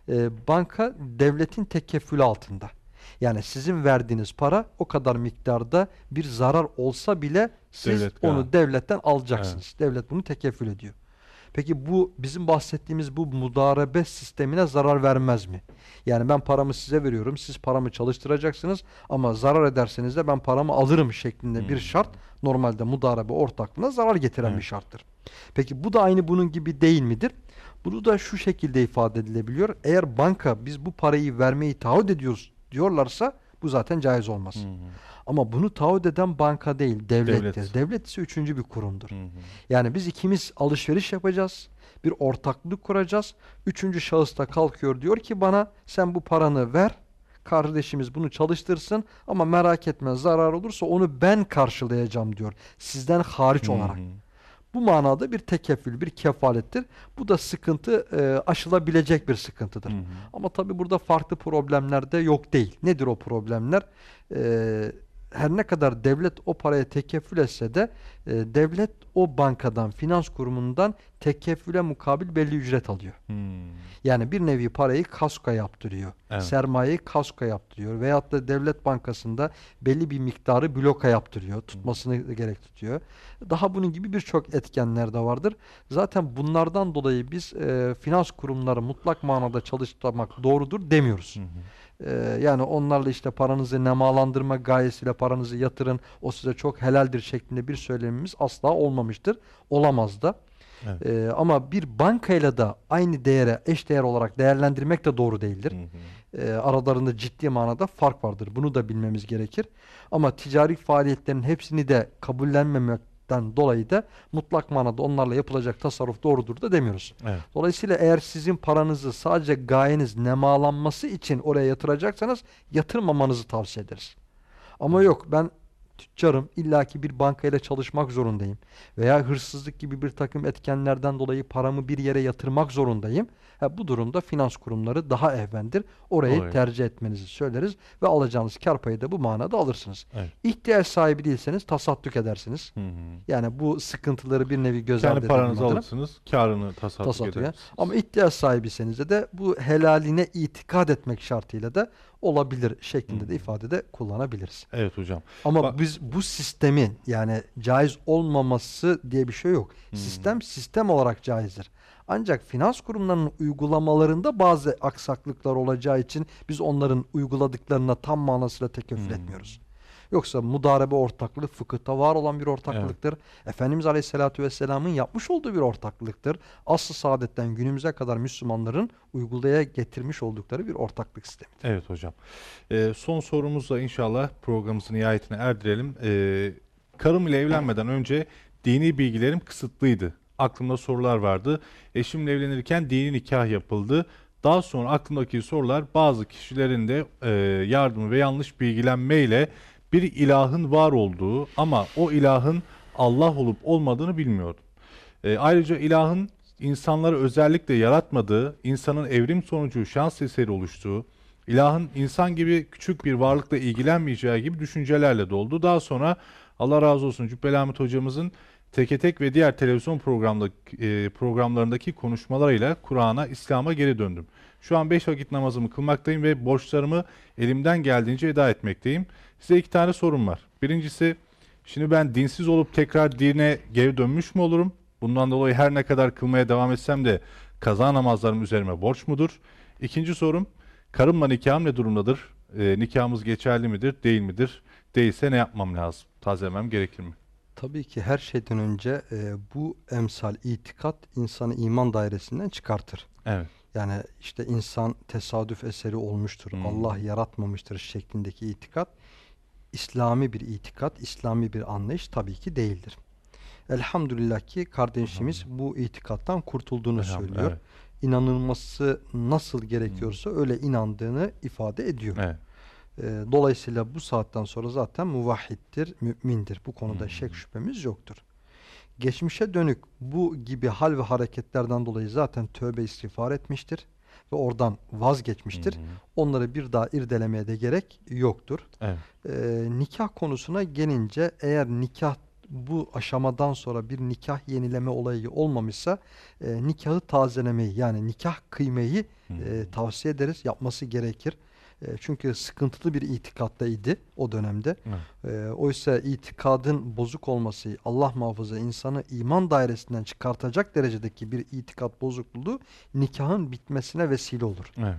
Ee, banka devletin tekeffülü altında. Yani sizin verdiğiniz para o kadar miktarda bir zarar olsa bile siz Devlet onu garanti. devletten alacaksınız. Devlet bunu tekeffül ediyor. Peki bu bizim bahsettiğimiz bu mudarebe sistemine zarar vermez mi? Yani ben paramı size veriyorum, siz paramı çalıştıracaksınız ama zarar ederseniz de ben paramı alırım şeklinde bir Hmm. şart normalde mudarebe ortaklığına zarar getiren bir Evet. şarttır. Peki bu da aynı bunun gibi değil midir? Bunu da şu şekilde ifade edilebiliyor. Eğer banka biz bu parayı vermeyi taahhüt ediyoruz diyorlarsa bu zaten caiz olmaz. Hı. Ama bunu taahhüt eden banka değil, devlettir. Devlet. Devlet ise üçüncü bir kurumdur. Hı hı. Yani biz ikimiz alışveriş yapacağız. Bir ortaklık kuracağız. Üçüncü şahıs da kalkıyor diyor ki bana sen bu paranı ver. Kardeşimiz bunu çalıştırsın ama merak etme zarar olursa onu ben karşılayacağım diyor. Sizden hariç Hı olarak. hı. Bu manada bir tekeffül, bir kefalettir. Bu da sıkıntı e, aşılabilecek bir sıkıntıdır. Hı hı. Ama tabii burada farklı problemler de yok değil. Nedir o problemler? Ee, her ne kadar devlet o paraya tekeffül etse de e, devlet o bankadan, finans kurumundan tekeffüle mukabil belli ücret alıyor. Hmm. Yani bir nevi parayı kasko yaptırıyor. Evet. Sermayeyi kasko yaptırıyor. Veyahut da devlet bankasında belli bir miktarı bloka yaptırıyor. Tutmasını gerek tutuyor. Daha bunun gibi birçok etkenler de vardır. Zaten bunlardan dolayı biz e, finans kurumları mutlak manada çalıştırmak doğrudur demiyoruz. Hı. Ee, yani onlarla işte paranızı nemalandırma gayesiyle paranızı yatırın o size çok helaldir şeklinde bir söylemimiz asla olmamıştır. Olamaz da. Evet. Ee, ama bir bankayla da aynı değere eş değer olarak değerlendirmek de doğru değildir. Hı hı. Ee, aralarında ciddi manada fark vardır. Bunu da bilmemiz gerekir. Ama ticari faaliyetlerin hepsini de kabullenmemekten dolayı da mutlak manada onlarla yapılacak tasarruf doğrudur da demiyoruz. Evet. Dolayısıyla eğer sizin paranızı sadece gayeniz nemalanması için oraya yatıracaksanız yatırmamanızı tavsiye ederiz. Ama yok ben tüccarım illaki bir bankayla çalışmak zorundayım veya hırsızlık gibi bir takım etkenlerden dolayı paramı bir yere yatırmak zorundayım. Ha, bu durumda finans kurumları daha evvendir. Orayı Oraya. tercih etmenizi söyleriz ve alacağınız kar payı da bu manada alırsınız. Evet. İhtiyaç sahibi değilseniz tasadduk edersiniz. Hı hı. Yani bu sıkıntıları bir nevi göz ardı Kendi paranızı alırsınız, karını tasadduk tasadduk edersiniz. Ama ihtiyaç sahibiyseniz de, de bu helaline itikad etmek şartıyla da olabilir şeklinde de Hı. ifadede kullanabiliriz. Evet hocam. Ama Bak- biz bu sistemin yani caiz olmaması diye bir şey yok. Hmm. Sistem sistem olarak caizdir. Ancak finans kurumlarının uygulamalarında bazı aksaklıklar olacağı için biz onların uyguladıklarına tam manasıyla tekeffül Hmm. etmiyoruz. Yoksa mudarebe ortaklığı fıkıhta var olan bir ortaklıktır. Efendimiz Aleyhisselatü Vesselam'ın yapmış olduğu bir ortaklıktır. Asıl saadetten günümüze kadar Müslümanların uygulaya getirmiş oldukları bir ortaklık sistemi. Evet hocam. Ee, son sorumuzla inşallah programımızın nihayetine erdirelim. Ee, karım ile evlenmeden önce dini bilgilerim kısıtlıydı. Aklımda sorular vardı. Eşimle evlenirken dini nikah yapıldı. Daha sonra aklımdaki sorular bazı kişilerin de e, yardımı ve yanlış bilgilenmeyle bir ilahın var olduğu ama o ilahın Allah olup olmadığını bilmiyordum. E, ayrıca ilahın insanları özellikle yaratmadığı, insanın evrim sonucu şans eseri oluştuğu, ilahın insan gibi küçük bir varlıkla ilgilenmeyeceği gibi düşüncelerle doldu. Daha sonra Allah razı olsun Cübbeli Ahmet hocamızın Teke Tek ve diğer televizyon programda, e, programlarındaki konuşmalarıyla Kur'an'a, İslam'a geri döndüm. Şu an beş vakit namazımı kılmaktayım ve borçlarımı elimden geldiğince eda etmekteyim. Size iki tane sorum var. Birincisi, şimdi ben dinsiz olup tekrar dine geri dönmüş mü olurum? Bundan dolayı her ne kadar kılmaya devam etsem de kaza namazlarım üzerime borç mudur? İkinci sorum, karımla nikahım ne durumdadır? E, nikahımız geçerli midir, değil midir? Değilse ne yapmam lazım? Tazelemem gerekir mi? Tabii ki her şeyden önce e, bu emsal itikat insanı iman dairesinden çıkartır. Evet. Yani işte insan tesadüf eseri olmuştur, Hmm. Allah yaratmamıştır şeklindeki itikat, İslami bir itikat, İslami bir anlayış tabii ki değildir. Elhamdülillah ki kardeşimiz bu itikattan kurtulduğunu söylüyor. evet. İnanılması nasıl gerekiyorsa öyle inandığını ifade ediyor. Evet. Ee, Dolayısıyla bu saatten sonra zaten muvahhiddir, mümindir. Bu konuda Hmm. şek şüphemiz yoktur. Geçmişe dönük bu gibi hal ve hareketlerden dolayı zaten tövbe istiğfar etmiştir ve oradan vazgeçmiştir. Hı hı. Onları bir daha irdelemeye de gerek yoktur. Evet. Ee, nikah konusuna gelince eğer nikah bu aşamadan sonra bir nikah yenileme olayı olmamışsa e, nikahı tazelemeyi yani nikah kıymayı Hı. e, tavsiye ederiz. Yapması gerekir. E, çünkü sıkıntılı bir itikattaydı o dönemde. Evet. E, oysa itikadın bozuk olması Allah muhafaza insanı iman dairesinden çıkartacak derecedeki bir itikat bozukluğu nikahın bitmesine vesile olur. Evet.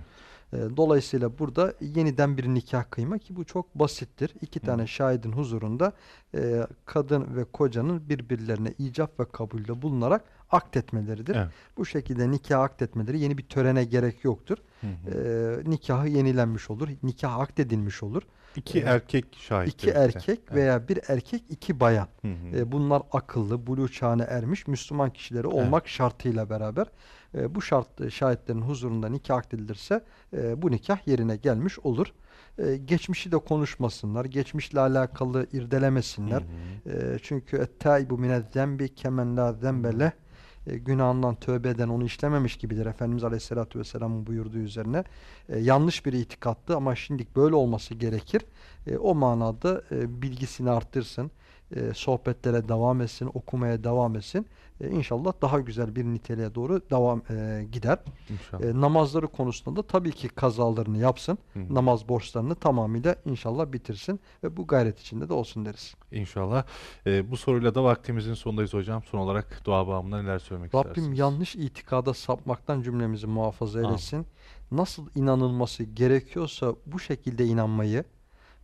E, Dolayısıyla burada yeniden bir nikah kıyma ki bu çok basittir. İki Hı. tane şahidin huzurunda e, kadın ve kocanın birbirlerine icap ve kabulde bulunarak aktetmeleridir. Evet. Bu şekilde nikah aktetmeleri yeni bir törene gerek yoktur. Hı hı. E, nikahı yenilenmiş olur. Nikah akdedilmiş olur. İki e, erkek şahit. İki erkek veya bir erkek iki bayan. Hı hı. E, bunlar akıllı, buluğ çağına ermiş Müslüman kişileri olmak şartıyla beraber e, bu şart şahitlerin huzurunda nikah akdedilirse e, bu nikah yerine gelmiş olur. E, geçmişi de konuşmasınlar, geçmişle alakalı irdelemesinler. Hı hı. E, çünkü ettaibu minez-zembi kemen la zembe leh. E, günahından tövbe eden onu işlememiş gibidir. Efendimiz Aleyhisselatü Vesselam'ın buyurduğu üzerine. E, yanlış bir itikattı ama şimdilik böyle olması gerekir. E, o manada e, bilgisini arttırsın. E, sohbetlere devam etsin, okumaya devam etsin. E, inşallah daha güzel bir niteliğe doğru devam e, gider. İnşallah. E, namazları konusunda da tabii ki kazalarını yapsın. Hı hı. Namaz borçlarını tamamıyla inşallah bitirsin ve bu gayret içinde de olsun deriz. İnşallah. Ee, bu soruyla da vaktimizin sonundayız hocam. Son olarak dua babında neler söylemek Rabbim istersiniz? yanlış itikada sapmaktan cümlemizi muhafaza Amin. eylesin. Nasıl inanılması gerekiyorsa bu şekilde inanmayı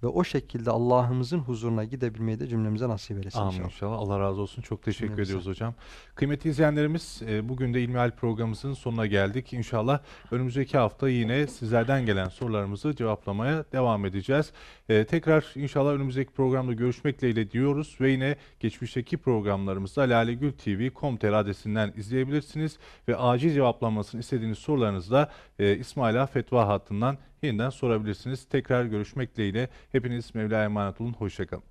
ve o şekilde Allah'ımızın huzuruna gidebilmeyi de cümlemize nasip eylesin Amin inşallah. inşallah. Allah razı olsun. Çok teşekkür Cümlemize. ediyoruz hocam. Kıymetli izleyenlerimiz e, bugün de İlmihal programımızın sonuna geldik. İnşallah önümüzdeki hafta yine sizlerden gelen sorularımızı cevaplamaya devam edeceğiz. E, Tekrar inşallah önümüzdeki programda görüşmek dileğiyle diyoruz ve yine geçmişteki programlarımızda lalegültv.com.tr adresinden izleyebilirsiniz ve acil cevaplanmasını istediğiniz sorularınızı da e, İsmaila Fetva hattından yeniden sorabilirsiniz. Tekrar görüşmek dileğiyle hepiniz Mevla'ya emanet olun. Hoşçakalın.